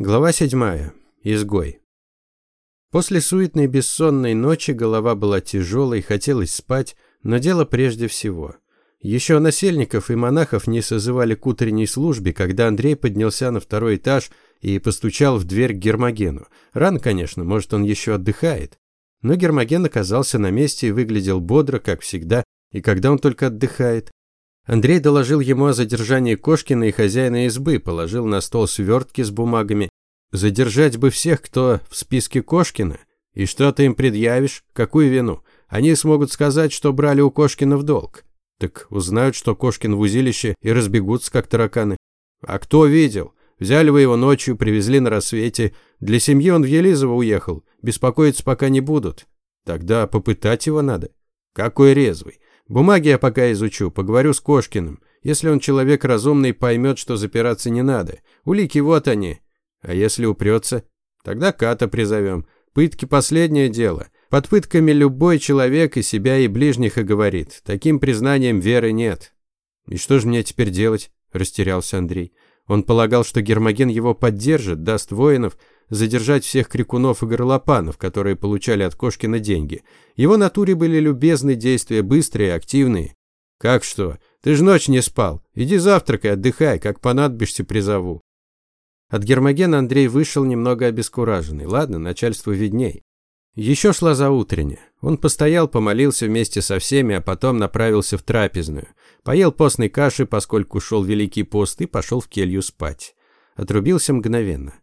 Глава 7. Изгой. После суетной бессонной ночи голова была тяжелой, хотелось спать, но дело прежде всего. Еще насельников и монахов не созывали к утренней службе, когда Андрей поднялся на второй этаж и постучал в дверь к Гермогену. Рано, конечно, может, он еще отдыхает. Но Гермоген оказался на месте и выглядел бодро, как всегда, и когда он только отдыхает. Андрей доложил ему о задержании Кошкина и хозяина избы, положил на стол свертки с бумагами. Задержать бы всех, кто в списке Кошкина. И что ты им предъявишь? Какую вину? Они смогут сказать, что брали у Кошкина в долг. Так узнают, что Кошкин в узилище и разбегутся, как тараканы. А кто видел? Взяли вы его ночью, привезли на рассвете. Для семьи он в Елизово уехал. Беспокоиться пока не будут. Тогда попытать его надо. Какой резвый. Бумаги я пока изучу, поговорю с Кошкиным. Если он человек разумный, поймет, что запираться не надо. Улики вот они. А если упрется? Тогда Ката призовем. Пытки – последнее дело. Под пытками любой человек и себя, и ближних и говорит. Таким признанием веры нет. И что же мне теперь делать? Растерялся Андрей. Он полагал, что Гермоген его поддержит, даст воинов, задержать всех крикунов и горлопанов, которые получали от Кошкина деньги. Его натуре были любезны, действия быстрые, активные. «Как что? Ты же ночь не спал. Иди завтракай, отдыхай, как понадобишься, призову». От Гермогена Андрей вышел немного обескураженный. Ладно, начальству видней. Еще шла заутренняя. Он постоял, помолился вместе со всеми, а потом направился в трапезную. Поел постной каши, поскольку шел Великий пост, и пошел в келью спать. Отрубился мгновенно.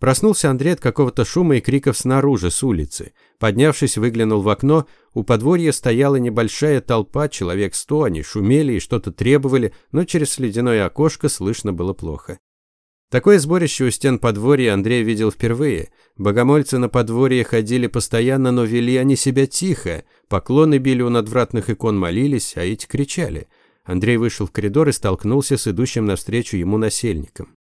Проснулся Андрей от какого-то шума и криков снаружи, с улицы. Поднявшись, выглянул в окно. У подворья стояла небольшая толпа, человек сто, они шумели и что-то требовали, но через ледяное окошко слышно было плохо. Такое сборище у стен подворья Андрей видел впервые. Богомольцы на подворье ходили постоянно, но вели они себя тихо. Поклоны били у надвратных икон, молились, а эти кричали. Андрей вышел в коридор и столкнулся с идущим навстречу ему насельником.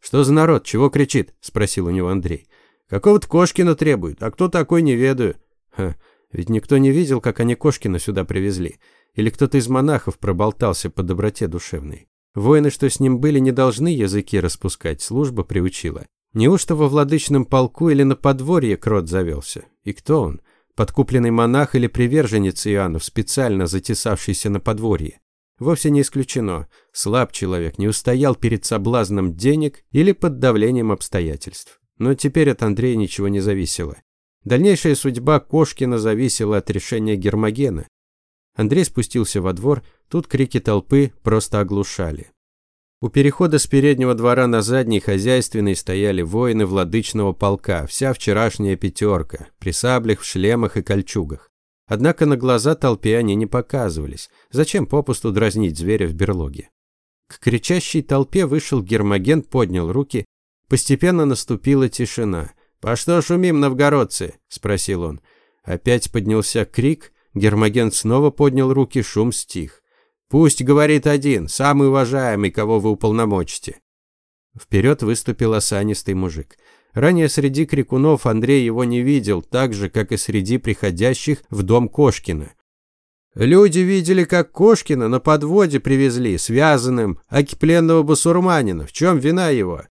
«Что за народ? Чего кричит?» – спросил у него Андрей. «Какого-то Кошкина требуют, а кто такой, не ведаю». «Ха, ведь никто не видел, как они Кошкина сюда привезли. Или кто-то из монахов проболтался по доброте душевной. Воины, что с ним были, не должны языки распускать, служба приучила. Неужто во владычном полку или на подворье крот завелся? И кто он? Подкупленный монах или приверженец Иоаннов, специально затесавшийся на подворье? Вовсе не исключено. Слаб человек, не устоял перед соблазном денег или под давлением обстоятельств. Но теперь от Андрея ничего не зависело. Дальнейшая судьба Кошкина зависела от решения Гермогена. Андрей спустился во двор, тут крики толпы просто оглушали. У перехода с переднего двора на задний хозяйственный стояли воины владычного полка, вся вчерашняя пятерка, при саблях, в шлемах и кольчугах. Однако на глаза толпе они не показывались. Зачем попусту дразнить зверя в берлоге? К кричащей толпе вышел Гермоген, поднял руки. Постепенно наступила тишина. «По что шумим, новгородцы?» – спросил он. Опять поднялся крик. Гермоген снова поднял руки, шум стих. «Пусть говорит один, самый уважаемый, кого вы уполномочите». Вперед выступил осанистый мужик. Ранее среди крикунов Андрей его не видел, так же, как и среди приходящих в дом Кошкина. Люди видели, как Кошкина на подводе привезли, связанным, аки пленного басурманина. В чем вина его?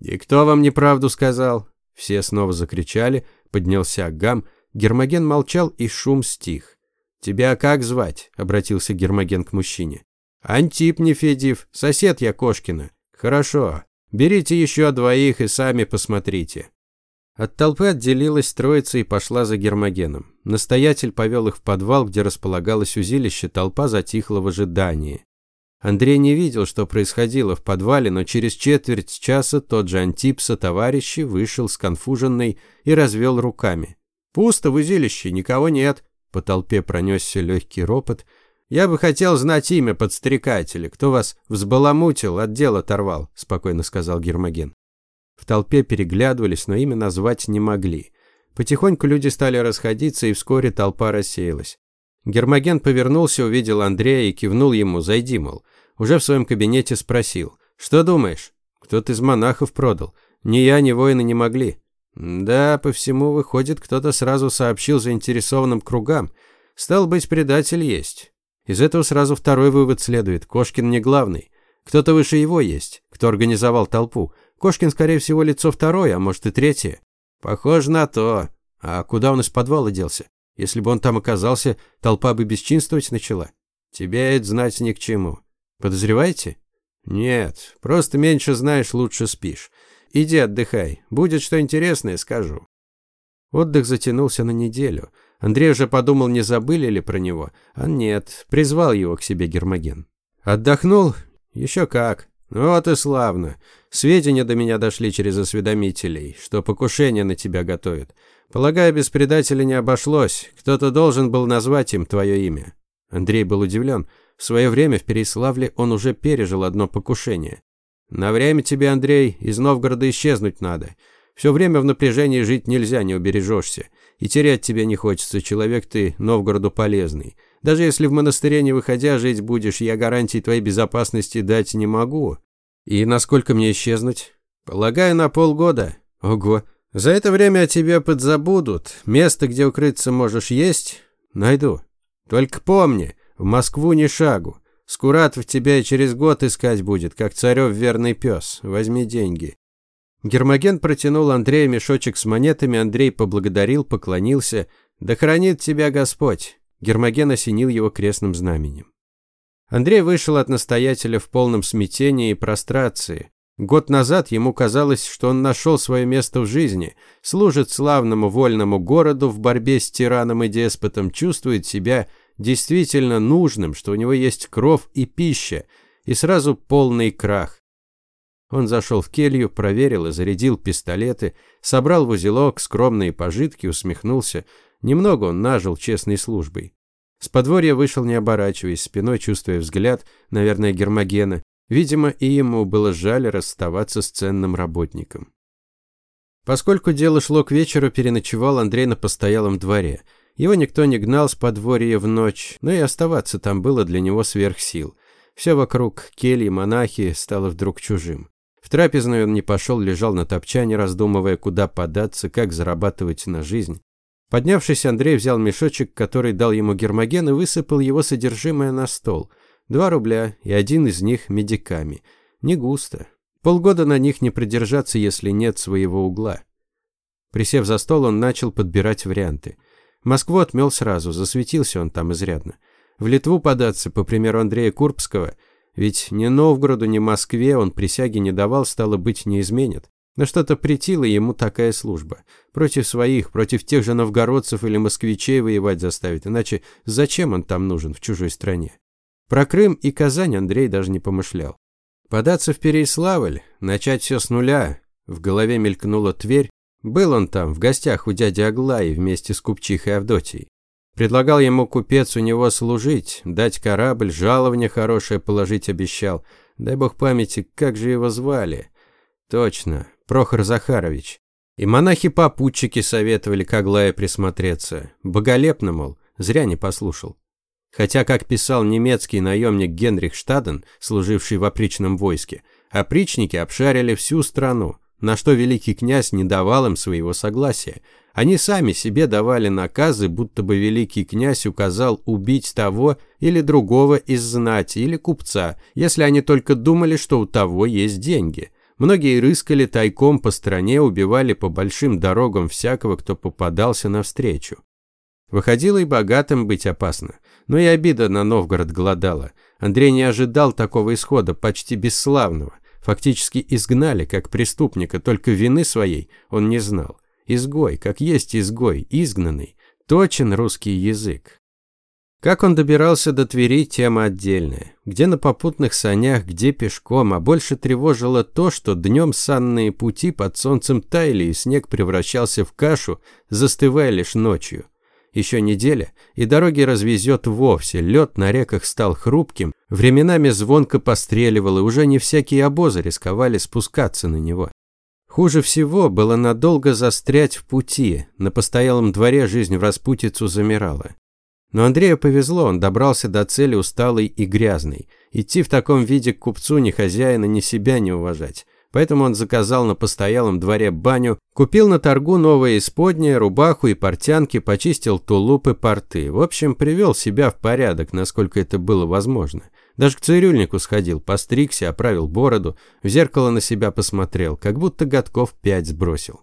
И кто вам неправду сказал? Все снова закричали, поднялся гам. Гермоген молчал, и шум стих. «Тебя как звать?» – обратился Гермоген к мужчине. «Антип Нефедьев, сосед я Кошкина». «Хорошо. Берите еще двоих и сами посмотрите». От толпы отделилась троица и пошла за Гермогеном. Настоятель повел их в подвал, где располагалось узилище, толпа затихла в ожидании. Андрей не видел, что происходило в подвале, но через четверть часа тот же Антип со товарищи вышел сконфуженный и развел руками. «Пусто в узилище, никого нет». По толпе пронесся легкий ропот – «Я бы хотел знать имя подстрекателя, кто вас взбаламутил, от дела оторвал», – спокойно сказал Гермоген. В толпе переглядывались, но имя назвать не могли. Потихоньку люди стали расходиться, и вскоре толпа рассеялась. Гермоген повернулся, увидел Андрея и кивнул ему, зайди, мол. Уже в своем кабинете спросил, что думаешь? Кто-то из монахов продал. Ни я, ни воины не могли. Да, по всему выходит, кто-то сразу сообщил заинтересованным кругам. Стал быть, предатель есть. Из этого сразу второй вывод следует. Кошкин не главный. Кто-то выше его есть, кто организовал толпу. Кошкин, скорее всего, лицо второе, а может и третье. Похоже на то. А куда он из подвала делся? Если бы он там оказался, толпа бы бесчинствовать начала. Тебе это знать ни к чему. Подозреваете? Нет, просто меньше знаешь, лучше спишь. Иди отдыхай. Будет что интересное, скажу. Отдых затянулся на неделю. Андрей уже подумал, не забыли ли про него. А нет, призвал его к себе Гермоген. Отдохнул? Еще как. Вот и славно. Сведения до меня дошли через осведомителей, что покушение на тебя готовят. Полагаю, без предателя не обошлось. Кто-то должен был назвать им твое имя. Андрей был удивлен. В свое время в Переславле он уже пережил одно покушение. На время тебе, Андрей, из Новгорода исчезнуть надо. Все время в напряжении жить нельзя, не убережешься. И терять тебя не хочется, человек ты Новгороду полезный. Даже если в монастыре не выходя жить будешь, я гарантии твоей безопасности дать не могу. И насколько мне исчезнуть? Полагаю, на полгода. Ого. За это время о тебе подзабудут. Место, где укрыться можешь, есть? Найду. Только помни, в Москву ни шагу. Скуратов тебя и через год искать будет, как царев верный пес. Возьми деньги. Гермоген протянул Андрею мешочек с монетами, Андрей поблагодарил, поклонился. «Да хранит тебя Господь!» Гермоген осенил его крестным знаменем. Андрей вышел от настоятеля в полном смятении и прострации. Год назад ему казалось, что он нашел свое место в жизни, служит славному вольному городу в борьбе с тираном и деспотом, чувствует себя действительно нужным, что у него есть кровь и пища, и сразу полный крах. Он зашел в келью, проверил и зарядил пистолеты, собрал в узелок скромные пожитки, усмехнулся. Немного он нажил честной службой. С подворья вышел, не оборачиваясь, спиной чувствуя взгляд, наверное, Гермогена. Видимо, и ему было жаль расставаться с ценным работником. Поскольку дело шло к вечеру, переночевал Андрей на постоялом дворе. Его никто не гнал с подворья в ночь, но и оставаться там было для него сверх сил. Все вокруг кельи, монахи стало вдруг чужим. В трапезную он не пошел, лежал на топчане, раздумывая, куда податься, как зарабатывать на жизнь. Поднявшись, Андрей взял мешочек, который дал ему Гермоген, и высыпал его содержимое на стол. Два рубля, и один из них медиками. Не густо. Полгода на них не продержаться, если нет своего угла. Присев за стол, он начал подбирать варианты. Москву отмел сразу, засветился он там изрядно. В Литву податься, по примеру Андрея Курбского – ведь ни Новгороду, ни Москве он присяги не давал, стало быть, не изменит. Но что-то притило ему такая служба. Против своих, против тех же новгородцев или москвичей воевать заставить, иначе зачем он там нужен в чужой стране? Про Крым и Казань Андрей даже не помышлял. Податься в Переяславль, начать все с нуля. В голове мелькнула Тверь. Был он там, в гостях у дяди Аглаи вместе с купчихой Авдотьей. Предлагал ему купец у него служить, дать корабль, жалование хорошее положить обещал. Дай бог памяти, как же его звали? Точно, Прохор Захарович. И монахи-попутчики советовали к Аглае присмотреться. Боголепно, мол, зря не послушал. Хотя, как писал немецкий наемник Генрих Штаден, служивший в опричном войске, опричники обшарили всю страну, на что великий князь не давал им своего согласия. Они сами себе давали наказы, будто бы великий князь указал убить того или другого из знати или купца, если они только думали, что у того есть деньги. Многие рыскали тайком по стране, убивали по большим дорогам всякого, кто попадался навстречу. Выходило и богатым быть опасно. Но и обида на Новгород голодала. Андрей не ожидал такого исхода, почти бесславного. Фактически изгнали как преступника, только вины своей он не знал. Изгой, как есть изгой, изгнанный. Точен русский язык. Как он добирался до Твери, тема отдельная. Где на попутных санях, где пешком, а больше тревожило то, что днем санные пути под солнцем таяли, и снег превращался в кашу, застывая лишь ночью. Еще неделя, и дороги развезет вовсе, лед на реках стал хрупким, временами звонко постреливал, и уже не всякие обозы рисковали спускаться на него. Хуже всего было надолго застрять в пути, на постоялом дворе жизнь в распутицу замирала. Но Андрею повезло, он добрался до цели усталый и грязный. Идти в таком виде к купцу ни хозяина, ни себя не уважать. Поэтому он заказал на постоялом дворе баню, купил на торгу новые исподние, рубаху и портянки, почистил тулупы, порты. В общем, привел себя в порядок, насколько это было возможно. Даже к цирюльнику сходил, постригся, оправил бороду, в зеркало на себя посмотрел, как будто годков пять сбросил.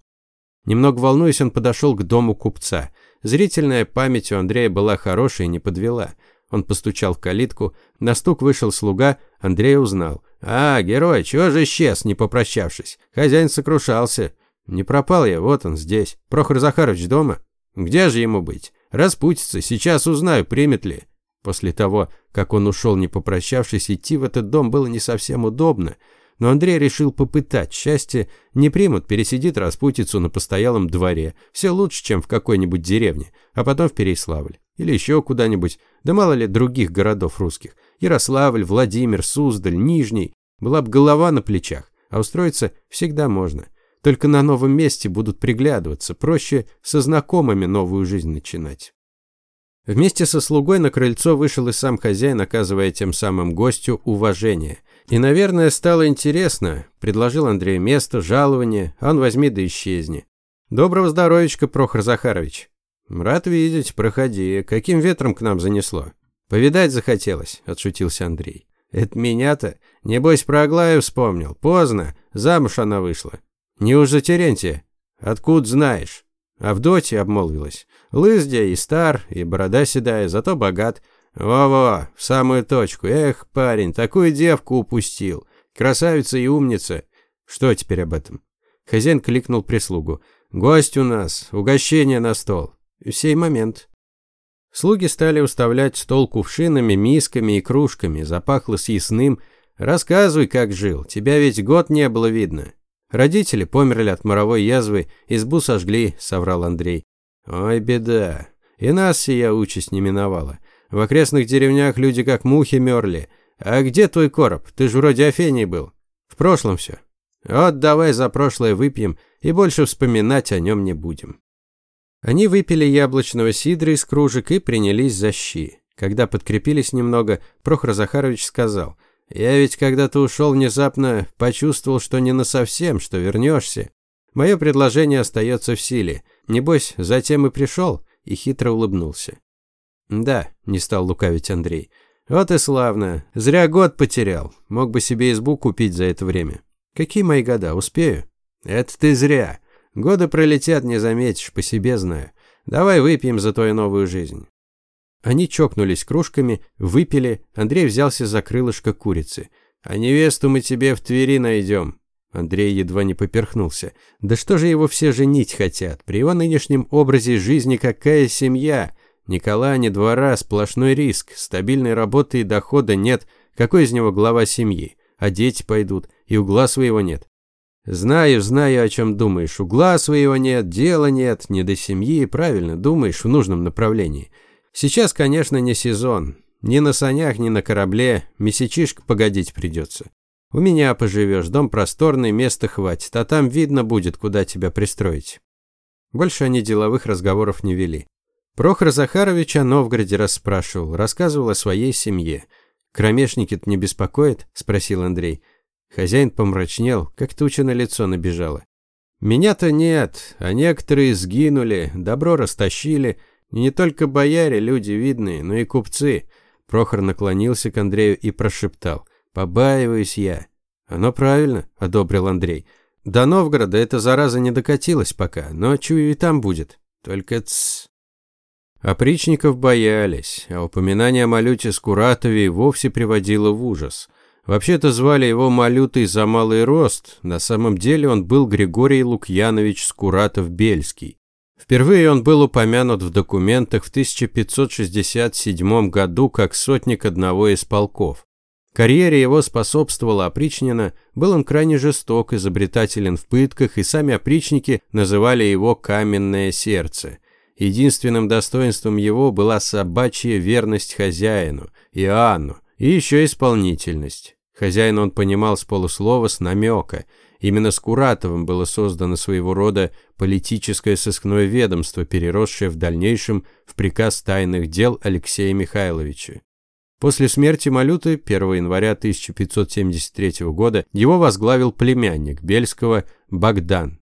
Немного волнуясь, он подошел к дому купца. Зрительная память у Андрея была хорошая и не подвела. Он постучал в калитку, на стук вышел слуга, Андрей узнал. «А, герой, чего же исчез, не попрощавшись? Хозяин сокрушался. Не пропал я, вот он здесь. Прохор Захарович дома? Где же ему быть? Распутится, сейчас узнаю, примет ли». После того, как он ушел, не попрощавшись, идти в этот дом было не совсем удобно. Но Андрей решил попытать. Счастье не примут, пересидит распутицу на постоялом дворе. Все лучше, чем в какой-нибудь деревне, а потом в Переславль. Или еще куда-нибудь, да мало ли других городов русских. Ярославль, Владимир, Суздаль, Нижний. Была бы голова на плечах, а устроиться всегда можно. Только на новом месте будут приглядываться, проще со знакомыми новую жизнь начинать. Вместе со слугой на крыльцо вышел и сам хозяин, оказывая тем самым гостю уважение. И, наверное, стало интересно. Предложил Андрею место, жалование, а он возьми да исчезни. Доброго здоровичка, Прохор Захарович. Рад видеть, проходи. Каким ветром к нам занесло? Повидать захотелось, отшутился Андрей. Это меня-то? Небось, про Аглаю вспомнил. Поздно. Замуж она вышла. Неужто Терентия? Откуда знаешь? Авдотья обмолвилась. Лыздя и стар, и борода седая, зато богат. Во-во, в самую точку. Эх, парень, такую девку упустил. Красавица и умница. Что теперь об этом? Хозяин кликнул прислугу. Гость у нас, угощение на стол. В сей момент. Слуги стали уставлять стол кувшинами, мисками и кружками. Запахло съестным. Рассказывай, как жил. Тебя ведь год не было видно. Родители померли от моровой язвы, избу сожгли, соврал Андрей. Ой, беда. И нас сия участь не миновала. В окрестных деревнях люди как мухи мерли. А где твой короб? Ты же вроде Афений был. В прошлом все. Вот давай за прошлое выпьем и больше вспоминать о нем не будем. Они выпили яблочного сидра из кружек и принялись за щи. Когда подкрепились немного, Прохор Захарович сказал – я ведь когда-то ушел внезапно, почувствовал, что не насовсем, что вернешься. Мое предложение остается в силе. Небось, затем и пришел, и хитро улыбнулся. Да, не стал лукавить Андрей. Вот и славно. Зря год потерял. Мог бы себе избу купить за это время. Какие мои года? Успею? Это ты зря. Годы пролетят, не заметишь, по себе знаю. Давай выпьем за твою новую жизнь. Они чокнулись кружками, выпили, Андрей взялся за крылышко курицы. «А невесту мы тебе в Твери найдем». Андрей едва не поперхнулся. Да что же его все женить хотят? При его нынешнем образе жизни какая семья? Никола, ни двора, сплошной риск. Стабильной работы и дохода нет. Какой из него глава семьи? А дети пойдут, и угла своего нет. Знаю, знаю, о чем думаешь. Угла своего нет, дела нет, не до семьи. Правильно, думаешь в нужном направлении. Сейчас, конечно, не сезон. Ни на санях, ни на корабле. Месячишка погодить придется. У меня поживешь, дом просторный, места хватит, а там видно будет, куда тебя пристроить. Больше они деловых разговоров не вели. Прохор Захарович о Новгороде расспрашивал, рассказывал о своей семье. «Кромешники-то не беспокоит?» – спросил Андрей. Хозяин помрачнел, как туча на лицо набежала. «Меня-то нет, а некоторые сгинули, добро растащили, не только бояре, люди видные, но и купцы. Прохор наклонился к Андрею и прошептал. «Побаиваюсь я». «Оно правильно», – одобрил Андрей. «До Новгорода эта зараза не докатилась пока, но чую и там будет. Только тс. Опричников боялись, а упоминание о Малюте Скуратове вовсе приводило в ужас. Вообще-то звали его Малютой за малый рост, на самом деле он был Григорий Лукьянович Скуратов-Бельский. Впервые он был упомянут в документах в 1567 году как сотник одного из полков. Карьере его способствовала опричнина, был он крайне жесток, изобретателен в пытках, и сами опричники называли его «каменное сердце». Единственным достоинством его была собачья верность хозяину, Иоанну, и еще исполнительность. Хозяин он понимал с полуслова, с намека – Именно с Куратовым было создано своего рода политическое сыскное ведомство, переросшее в дальнейшем в приказ тайных дел Алексея Михайловича. После смерти Малюты 1 января 1573 года его возглавил племянник Бельского Богдан.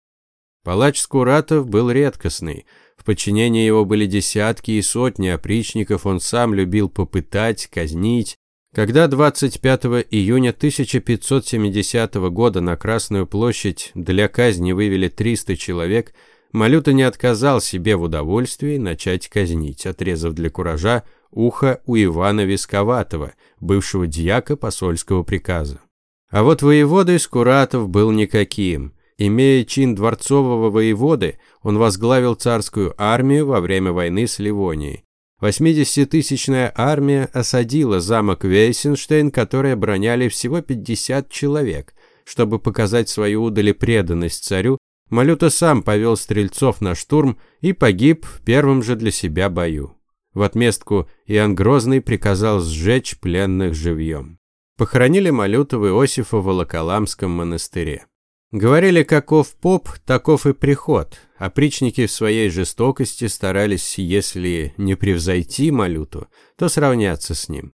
Палач Скуратов был редкостный. В подчинении его были десятки и сотни опричников, он сам любил попытать, казнить, Когда 25 июня 1570 года на Красную площадь для казни вывели 300 человек, Малюта не отказал себе в удовольствии начать казнить, отрезав для куража ухо у Ивана Висковатого, бывшего дьяка посольского приказа. А вот воевода из Куратов был никаким. Имея чин дворцового воеводы, он возглавил царскую армию во время войны с Ливонией. 80-тысячная армия осадила замок Вейсенштейн, который обороняли всего 50 человек. Чтобы показать свою удали преданность царю, Малюта сам повел стрельцов на штурм и погиб в первом же для себя бою. В отместку Иоанн Грозный приказал сжечь пленных живьем. Похоронили Малюта в Иосифово-Волоколамском монастыре. Говорили, каков поп, таков и приход, а причники в своей жестокости старались, если не превзойти Малюту, то сравняться с ним.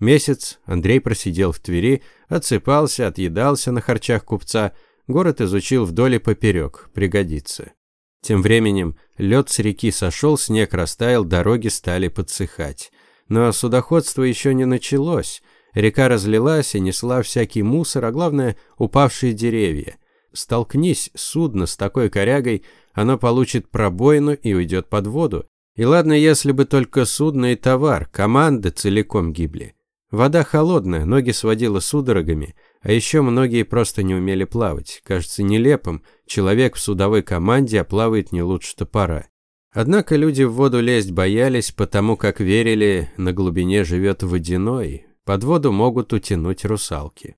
Месяц Андрей просидел в Твери, отсыпался, отъедался на харчах купца, город изучил вдоль и поперек, пригодится. Тем временем лед с реки сошел, снег растаял, дороги стали подсыхать. Но судоходство еще не началось, Река разлилась и несла всякий мусор, а главное – упавшие деревья. Столкнись судно с такой корягой, оно получит пробоину и уйдет под воду. И ладно, если бы только судно и товар, команды целиком гибли. Вода холодная, ноги сводила судорогами, а еще многие просто не умели плавать. Кажется нелепым, человек в судовой команде, а плавает не лучше топора. Однако люди в воду лезть боялись, потому как верили, на глубине живет водяной, под воду могут утянуть русалки.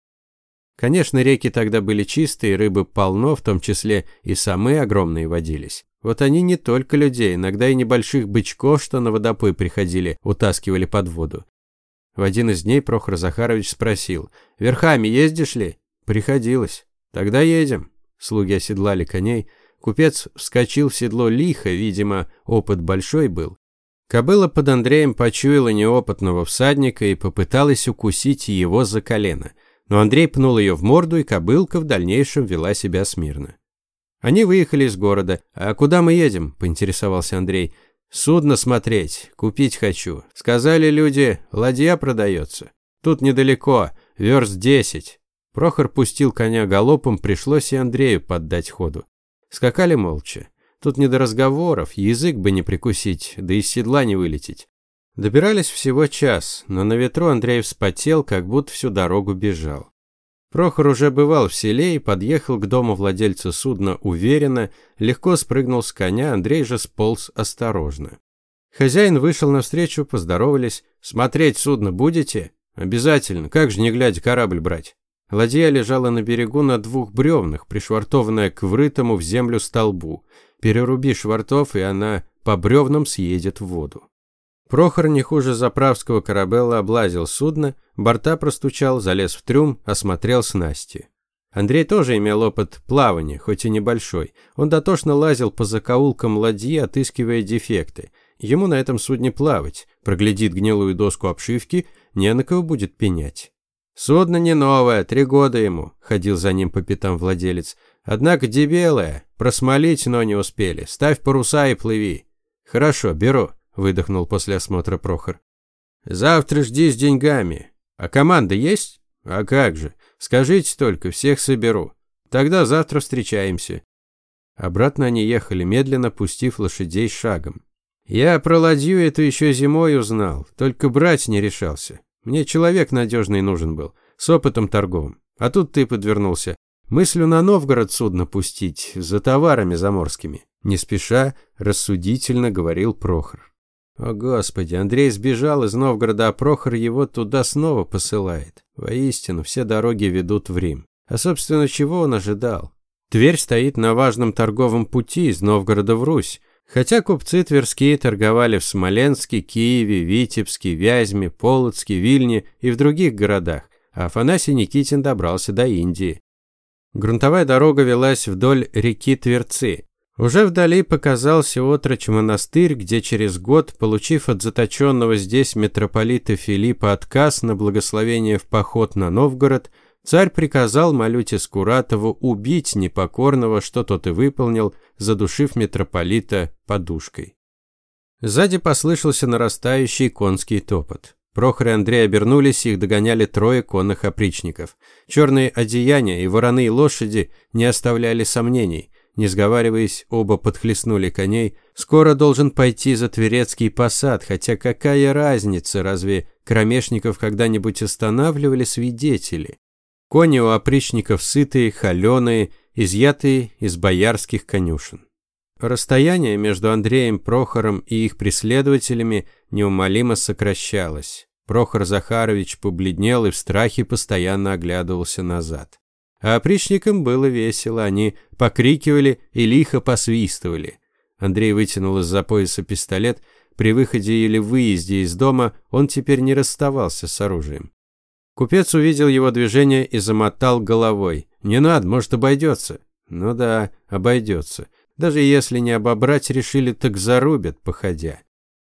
Конечно, реки тогда были чистые, рыбы полно, в том числе и самые огромные водились. Вот они не только людей, иногда и небольших бычков, что на водопой приходили, утаскивали под воду. В один из дней Прохор Захарович спросил, «Верхами ездишь ли?» «Приходилось». «Тогда едем». Слуги оседлали коней. Купец вскочил в седло лихо, видимо, опыт большой был. Кобыла под Андреем почуяла неопытного всадника и попыталась укусить его за колено. Но Андрей пнул ее в морду, и кобылка в дальнейшем вела себя смирно. Они выехали из города. «А куда мы едем?» – поинтересовался Андрей. «Судно смотреть. Купить хочу. Сказали люди, ладья продается. Тут недалеко, верст десять». Прохор пустил коня галопом, пришлось и Андрею поддать ходу. Скакали молча. Тут не до разговоров, язык бы не прикусить, да из седла не вылететь. Добирались всего час, но на ветру Андрей вспотел, как будто всю дорогу бежал. Прохор уже бывал в селе и подъехал к дому владельца судна уверенно, легко спрыгнул с коня, Андрей же сполз осторожно. Хозяин вышел навстречу, поздоровались. «Смотреть судно будете?» «Обязательно. Как же не глядя корабль брать?» Ладья лежала на берегу на двух бревнах, пришвартованная к врытому в землю столбу. Переруби швартов, и она по бревнам съедет в воду. Прохор не хуже заправского корабела облазил судно, борта простучал, залез в трюм, осмотрел снасти. Андрей тоже имел опыт плавания, хоть и небольшой. Он дотошно лазил по закоулкам ладьи, отыскивая дефекты. Ему на этом судне плавать. Проглядит гнилую доску обшивки, не на кого будет пенять. «Судно не новое, три года ему», – ходил за ним по пятам владелец. «Однако дебелое, просмолить, но не успели. Ставь паруса и плыви». «Хорошо, беру», – выдохнул после осмотра Прохор. «Завтра жди с деньгами. А команда есть? А как же. Скажите только, всех соберу. Тогда завтра встречаемся». Обратно они ехали медленно, пустив лошадей шагом. «Я про ладью эту еще зимой узнал, только брать не решался. Мне человек надежный нужен был, с опытом торговым. А тут ты подвернулся. Мыслю на Новгород судно пустить, за товарами заморскими. Не спеша, рассудительно говорил Прохор. О, Господи, Андрей сбежал из Новгорода, а Прохор его туда снова посылает. Воистину, все дороги ведут в Рим. А, собственно, чего он ожидал? Тверь стоит на важном торговом пути из Новгорода в Русь. Хотя купцы тверские торговали в Смоленске, Киеве, Витебске, Вязьме, Полоцке, Вильне и в других городах, а Афанасий Никитин добрался до Индии. Грунтовая дорога велась вдоль реки Тверцы. Уже вдали показался отрочь монастырь, где через год, получив от заточенного здесь митрополита Филиппа отказ на благословение в поход на Новгород, царь приказал Малюте Скуратову убить непокорного, что тот и выполнил, задушив митрополита подушкой. Сзади послышался нарастающий конский топот. Прохор и Андрей обернулись, их догоняли трое конных опричников. Черные одеяния и вороные лошади не оставляли сомнений. Не сговариваясь, оба подхлестнули коней. Скоро должен пойти за Тверецкий посад, хотя какая разница, разве кромешников когда-нибудь останавливали свидетели? Кони у опричников сытые, холеные, изъятые из боярских конюшен. Расстояние между Андреем Прохором и их преследователями неумолимо сокращалось. Прохор Захарович побледнел и в страхе постоянно оглядывался назад. А опричникам было весело, они покрикивали и лихо посвистывали. Андрей вытянул из-за пояса пистолет. При выходе или выезде из дома он теперь не расставался с оружием. Купец увидел его движение и замотал головой. «Не надо, может, обойдется». «Ну да, обойдется. Даже если не обобрать, решили, так зарубят, походя».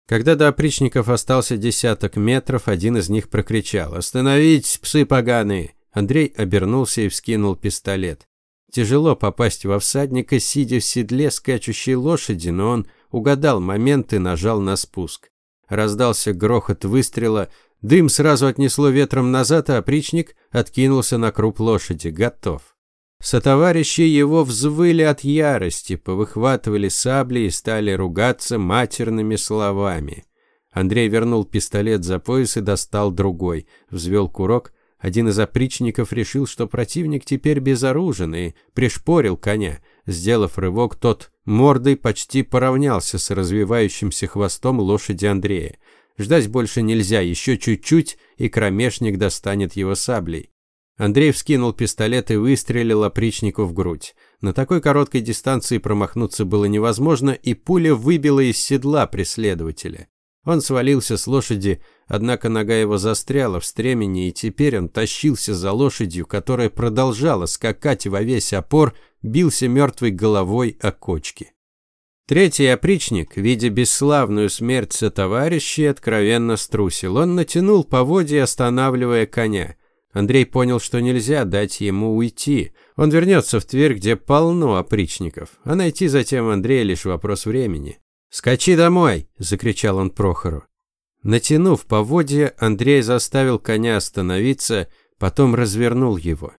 Когда до опричников остался десяток метров, один из них прокричал «Остановитесь, псы поганые!» Андрей обернулся и вскинул пистолет. Тяжело попасть во всадника, сидя в седле скачущей лошади, но он угадал момент и нажал на спуск. Раздался грохот выстрела, дым сразу отнесло ветром назад, а опричник откинулся на круп лошади, готов. Сотоварищи его взвыли от ярости, повыхватывали сабли и стали ругаться матерными словами. Андрей вернул пистолет за пояс и достал другой, взвел курок, один из опричников решил, что противник теперь безоружен и пришпорил коня. Сделав рывок, тот мордой почти поравнялся с развивающимся хвостом лошади Андрея. Ждать больше нельзя, еще чуть-чуть, и кромешник достанет его саблей. Андрей вскинул пистолет и выстрелил опричнику в грудь. На такой короткой дистанции промахнуться было невозможно, и пуля выбила из седла преследователя. Он свалился с лошади, однако нога его застряла в стремени, и теперь он тащился за лошадью, которая продолжала скакать во весь опор, бился мертвой головой о кочки. Третий опричник, видя бесславную смерть сотоварищей, откровенно струсил. Он натянул поводья, останавливая коня. Андрей понял, что нельзя дать ему уйти. Он вернется в Тверь, где полно опричников, а найти затем Андрея лишь вопрос времени. «Скачи домой!» – закричал он Прохору. Натянув поводья, Андрей заставил коня остановиться, потом развернул его.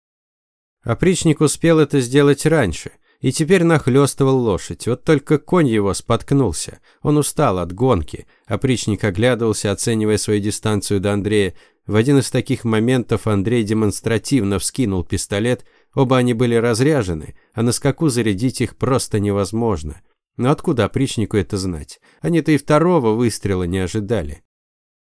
Опричник успел это сделать раньше и теперь нахлёстывал лошадь. Вот только конь его споткнулся. Он устал от гонки. Опричник оглядывался, оценивая свою дистанцию до Андрея. В один из таких моментов Андрей демонстративно вскинул пистолет. Оба они были разряжены, а на скаку зарядить их просто невозможно. Но откуда опричнику это знать? Они-то и второго выстрела не ожидали.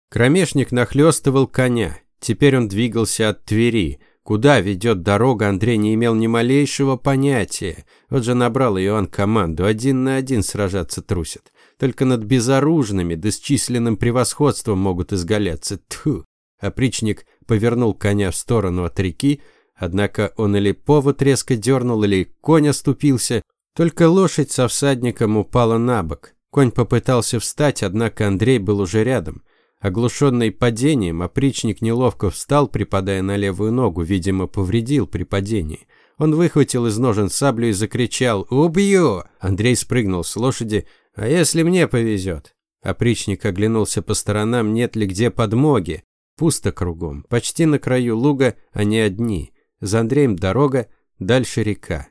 Кромешник нахлёстывал коня. Теперь он двигался от Твери. Куда ведет дорога, Андрей не имел ни малейшего понятия. Вот же набрал Иоанн команду. Один на один сражаться трусят. Только над безоружными, да с численным превосходством могут изгаляться. Тьфу! Опричник повернул коня в сторону от реки, однако он или повод резко дернул, или конь оступился, только лошадь со всадником упала на бок. Конь попытался встать, однако Андрей был уже рядом. Оглушенный падением, опричник неловко встал, припадая на левую ногу, видимо, повредил при падении. Он выхватил из ножен саблю и закричал «Убью!». Андрей спрыгнул с лошади «А если мне повезет?». Опричник оглянулся по сторонам, нет ли где подмоги. Пусто кругом, почти на краю луга они одни. За Андреем дорога, дальше река.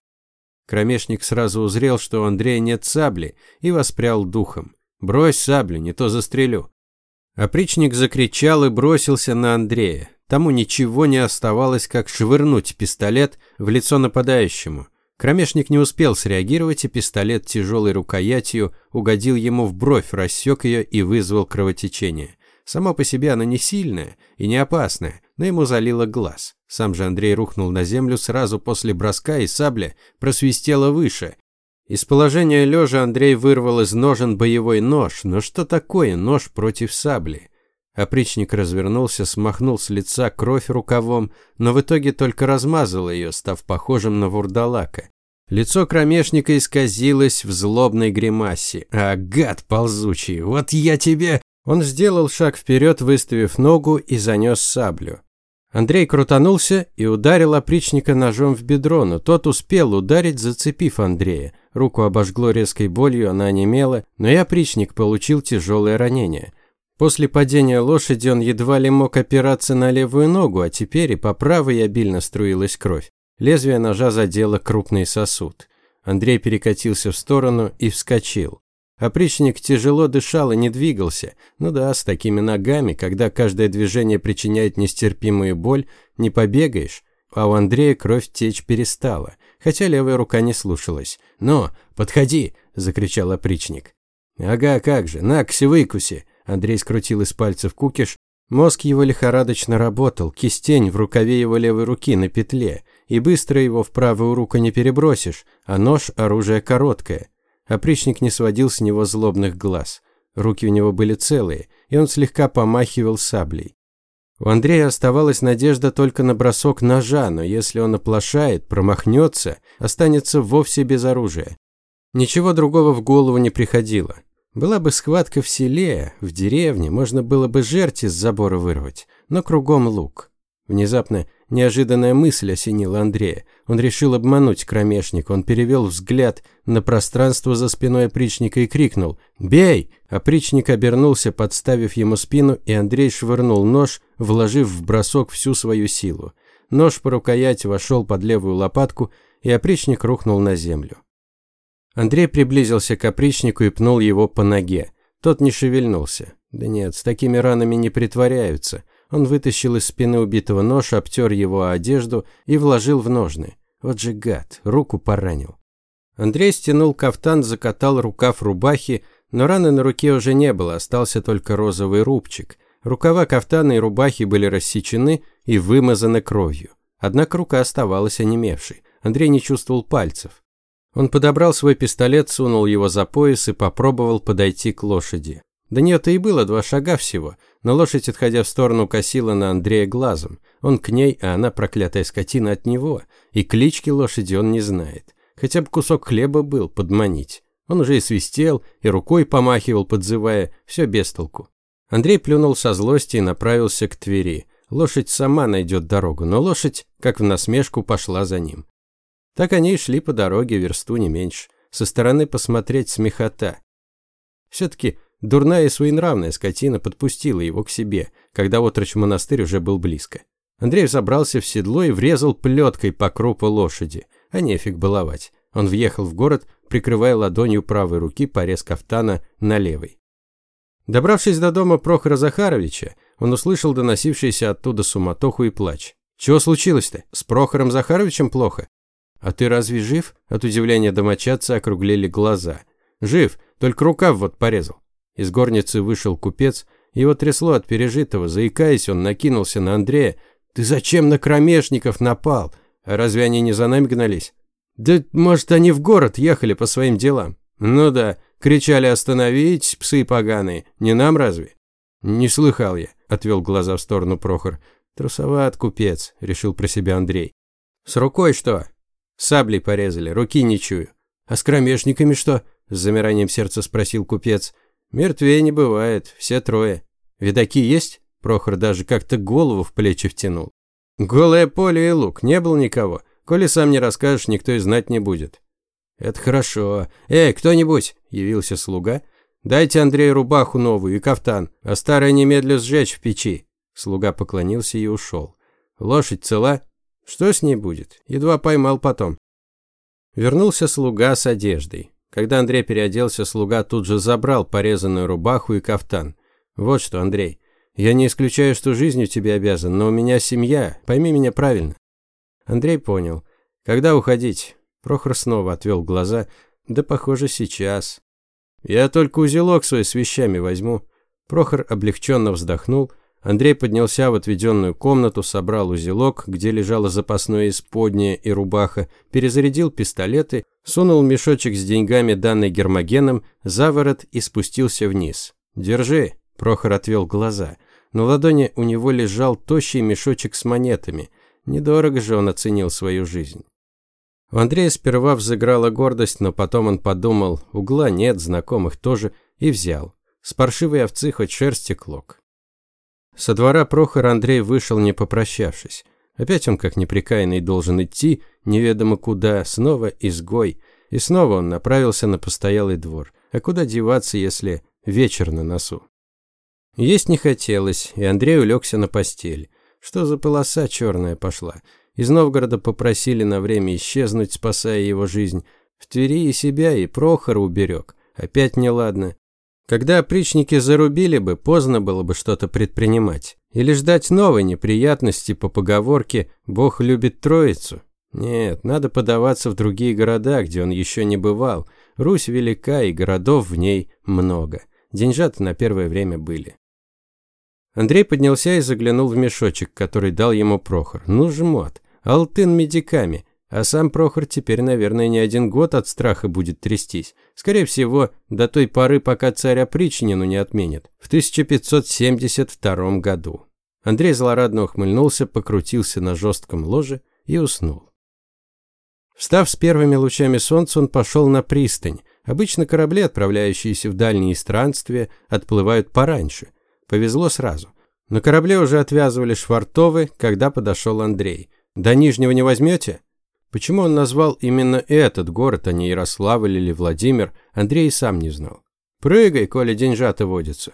Кромешник сразу узрел, что у Андрея нет сабли, и воспрял духом. «Брось саблю, не то застрелю». Опричник закричал и бросился на Андрея. Тому ничего не оставалось, как швырнуть пистолет в лицо нападающему. Кромешник не успел среагировать, и пистолет тяжелой рукоятью угодил ему в бровь, рассек ее и вызвал кровотечение. Само по себе оно не сильное и не опасное, но ему залило глаз. Сам же Андрей рухнул на землю сразу после броска, и сабля просвистела выше. Из положения лежа Андрей вырвал из ножен боевой нож, но что такое нож против сабли? Опричник развернулся, смахнул с лица кровь рукавом, но в итоге только размазал ее, став похожим на вурдалака. Лицо кромешника исказилось в злобной гримасе. «А, гад ползучий, вот я тебе...» Он сделал шаг вперед, выставив ногу и занес саблю. Андрей крутанулся и ударил опричника ножом в бедро, но тот успел ударить, зацепив Андрея. Руку обожгло резкой болью, она онемела, но и опричник получил тяжелое ранение. После падения лошади он едва ли мог опираться на левую ногу, а теперь и по правой обильно струилась кровь. Лезвие ножа задело крупный сосуд. Андрей перекатился в сторону и вскочил. Опричник тяжело дышал и не двигался. Ну да, с такими ногами, когда каждое движение причиняет нестерпимую боль, не побегаешь. А у Андрея кровь течь перестала, хотя левая рука не слушалась. «Но, подходи!» – закричал опричник. «Ага, как же, накси, выкуси!» Андрей скрутил из пальцев кукиш. Мозг его лихорадочно работал, кистень в рукаве его левой руки на петле, и быстро его в правую руку не перебросишь, а нож – оружие короткое. Опричник не сводил с него злобных глаз. Руки у него были целые, и он слегка помахивал саблей. У Андрея оставалась надежда только на бросок ножа, но если он оплошает, промахнется, останется вовсе без оружия. Ничего другого в голову не приходило. Была бы схватка в селе, в деревне, можно было бы жерти с забора вырвать, но кругом лук. Внезапно неожиданная мысль осенила Андрея. Он решил обмануть кромешника. Он перевел взгляд на пространство за спиной опричника и крикнул «Бей!». Опричник обернулся, подставив ему спину, и Андрей швырнул нож, вложив в бросок всю свою силу. Нож по рукояти вошел под левую лопатку, и опричник рухнул на землю. Андрей приблизился к опричнику и пнул его по ноге. Тот не шевельнулся. Да нет, с такими ранами не притворяются. Он вытащил из спины убитого нож, обтер его одежду и вложил в ножны. Вот же гад, руку поранил. Андрей стянул кафтан, закатал рукав рубахи, но раны на руке уже не было, остался только розовый рубчик. Рукава кафтана и рубахи были рассечены и вымазаны кровью. Однако рука оставалась онемевшей. Андрей не чувствовал пальцев. Он подобрал свой пистолет, сунул его за пояс и попробовал подойти к лошади. Да нет, и было два шага всего, но лошадь, отходя в сторону, косила на Андрея глазом. Он к ней, а она, проклятая скотина, от него. И клички лошади он не знает. Хотя бы кусок хлеба был, подманить. Он уже и свистел, и рукой помахивал, подзывая, все без толку. Андрей плюнул со злости и направился к Твери. Лошадь сама найдет дорогу, но лошадь, как в насмешку, пошла за ним. Так они и шли по дороге, версту не меньше. Со стороны посмотреть смехота. Все-таки дурная и своенравная скотина подпустила его к себе, когда отрочь монастырь уже был близко. Андрей забрался в седло и врезал плеткой по крупу лошади. А нефиг баловать. Он въехал в город, прикрывая ладонью правой руки порез кафтана на левой. Добравшись до дома Прохора Захаровича, он услышал доносившийся оттуда суматоху и плач. «Чего случилось-то? С Прохором Захаровичем плохо?» «А ты разве жив?» От удивления домочадца округлили глаза. «Жив, только рукав вот порезал». Из горницы вышел купец, его трясло от пережитого, заикаясь, он накинулся на Андрея. «Ты зачем на кромешников напал? А разве они не за нами гнались?» «Да, может, они в город ехали по своим делам?» «Ну да, кричали остановить, псы поганые. Не нам разве?» «Не слыхал я», – отвел глаза в сторону Прохор. «Трусоват купец», – решил про себя Андрей. «С рукой что?» Саблей порезали, руки не чую. А с кромешниками что? С замиранием сердца спросил купец. Мертвее не бывает, все трое. Видаки есть? Прохор даже как-то голову в плечи втянул. Голое поле и лук, не было никого. Коли сам не расскажешь, никто и знать не будет. Это хорошо. Эй, кто-нибудь, явился слуга. Дайте Андрею рубаху новую и кафтан, а старое немедленно сжечь в печи. Слуга поклонился и ушел. Лошадь цела? Что с ней будет? Едва поймал потом. Вернулся слуга с одеждой. Когда Андрей переоделся, слуга тут же забрал порезанную рубаху и кафтан. Вот что, Андрей, я не исключаю, что жизнью тебе обязан, но у меня семья, пойми меня правильно. Андрей понял. Когда уходить? Прохор снова отвел глаза. Да, похоже, сейчас. Я только узелок свой с вещами возьму. Прохор облегченно вздохнул Андрей поднялся в отведенную комнату, собрал узелок, где лежало запасное исподнее и рубаха, перезарядил пистолеты, сунул мешочек с деньгами, данный Гермогеном, за ворот и спустился вниз. «Держи», – Прохор отвел глаза. На ладони у него лежал тощий мешочек с монетами. Недорого же он оценил свою жизнь. У Андрея сперва взыграла гордость, но потом он подумал, угла нет, знакомых тоже, и взял. С паршивой овцы хоть шерсти клок. Со двора Прохор Андрей вышел, не попрощавшись. Опять он, как неприкаянный, должен идти, неведомо куда, снова изгой. И снова он направился на постоялый двор. А куда деваться, если вечер на носу? Есть не хотелось, и Андрей улегся на постель. Что за полоса черная пошла? Из Новгорода попросили на время исчезнуть, спасая его жизнь. В Твери и себя, и Прохора уберег. Опять неладно. Когда опричники зарубили бы, поздно было бы что-то предпринимать. Или ждать новой неприятности по поговорке «Бог любит троицу». Нет, надо подаваться в другие города, где он еще не бывал. Русь велика, и городов в ней много. Деньжата на первое время были. Андрей поднялся и заглянул в мешочек, который дал ему Прохор. Ну, жмот. Алтын медиками. А сам Прохор теперь, наверное, не один год от страха будет трястись. Скорее всего, до той поры, пока царь опричнину не отменит. В 1572 году. Андрей злорадно ухмыльнулся, покрутился на жестком ложе и уснул. Встав с первыми лучами солнца, он пошел на пристань. Обычно корабли, отправляющиеся в дальние странствия, отплывают пораньше. Повезло сразу. На корабле уже отвязывали швартовы, когда подошел Андрей. «До Нижнего не возьмете?» Почему он назвал именно этот город, а не Ярославль или Владимир, Андрей сам не знал. «Прыгай, коли деньжата водятся».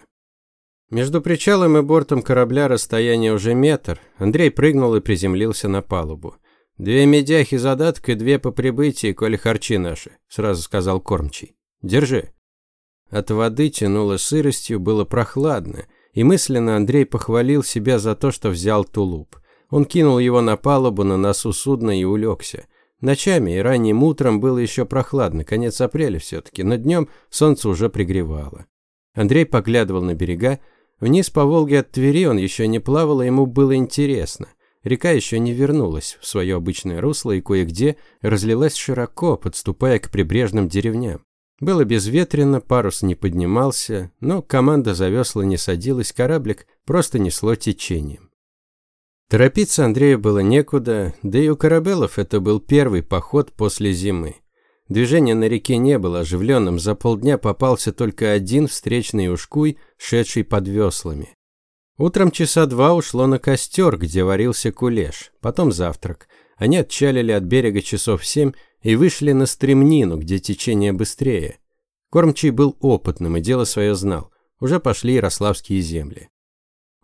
Между причалом и бортом корабля расстояние уже метр. Андрей прыгнул и приземлился на палубу. «Две медяхи задаток и две по прибытии, коли харчи наши», – сразу сказал кормчий. «Держи». От воды тянуло сыростью, было прохладно, и мысленно Андрей похвалил себя за то, что взял тулуп. Он кинул его на палубу на носу судна и улегся. Ночами и ранним утром было еще прохладно, конец апреля все-таки, но днем солнце уже пригревало. Андрей поглядывал на берега. Вниз по Волге от Твери он еще не плавал, и ему было интересно. Река еще не вернулась в свое обычное русло и кое-где разлилась широко, подступая к прибрежным деревням. Было безветренно, парус не поднимался, но команда за весла не садилась, кораблик просто несло течением. Торопиться Андрею было некуда, да и у корабелов это был первый поход после зимы. Движения на реке не было оживленным, за полдня попался только один встречный ушкуй, шедший под веслами. Утром часа два ушло на костер, где варился кулеш, потом завтрак. Они отчалили от берега часов семь и вышли на стремнину, где течение быстрее. Кормчий был опытным и дело свое знал. Уже пошли ярославские земли.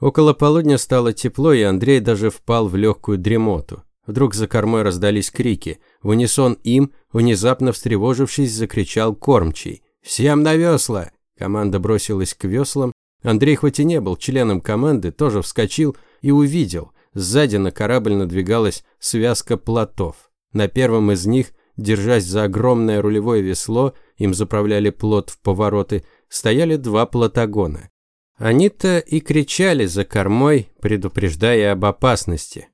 Около полудня стало тепло, и Андрей даже впал в легкую дремоту. Вдруг за кормой раздались крики. В унисон им, внезапно встревожившись, закричал кормчий. «Всем на весла!» Команда бросилась к веслам. Андрей хоть и не был членом команды, тоже вскочил и увидел. Сзади на корабль надвигалась связка плотов. На первом из них, держась за огромное рулевое весло, им заправляли плот в повороты, стояли два плотогона. Они-то и кричали за кормой, предупреждая об опасности.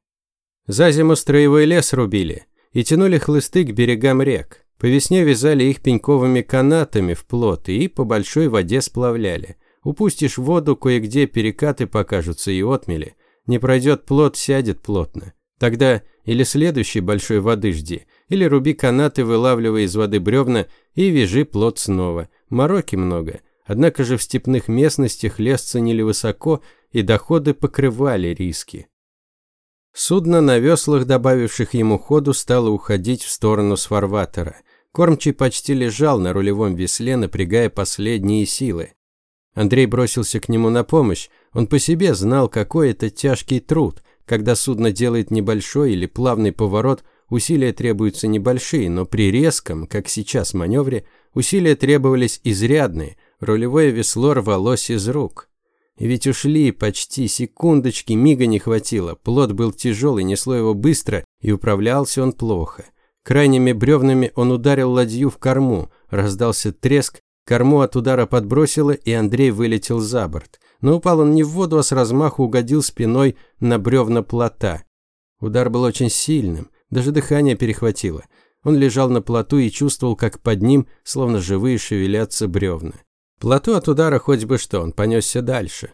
За зиму строевой лес рубили и тянули хлысты к берегам рек. По весне вязали их пеньковыми канатами в плот и по большой воде сплавляли. Упустишь воду, кое-где перекаты покажутся и отмели. Не пройдет плот, сядет плотно. Тогда или следующей большой воды жди, или руби канаты, вылавливая из воды бревна, и вяжи плот снова. Мороки много. Однако же в степных местностях лес ценили высоко, и доходы покрывали риски. Судно на веслах, добавивших ему ходу, стало уходить в сторону с фарватера. Кормчий почти лежал на рулевом весле, напрягая последние силы. Андрей бросился к нему на помощь. Он по себе знал, какой это тяжкий труд. Когда судно делает небольшой или плавный поворот, усилия требуются небольшие, но при резком, как сейчас маневре, усилия требовались изрядные – рулевое весло рвалось из рук. Ведь ушли почти секундочки, мига не хватило. Плот был тяжелый, несло его быстро, и управлялся он плохо. Крайними бревнами он ударил ладью в корму, раздался треск, корму от удара подбросило, и Андрей вылетел за борт. Но упал он не в воду, а с размаху угодил спиной на бревна плота. Удар был очень сильным, даже дыхание перехватило. Он лежал на плоту и чувствовал, как под ним, словно живые, шевелятся бревна. Плоту от удара хоть бы что, он понесся дальше.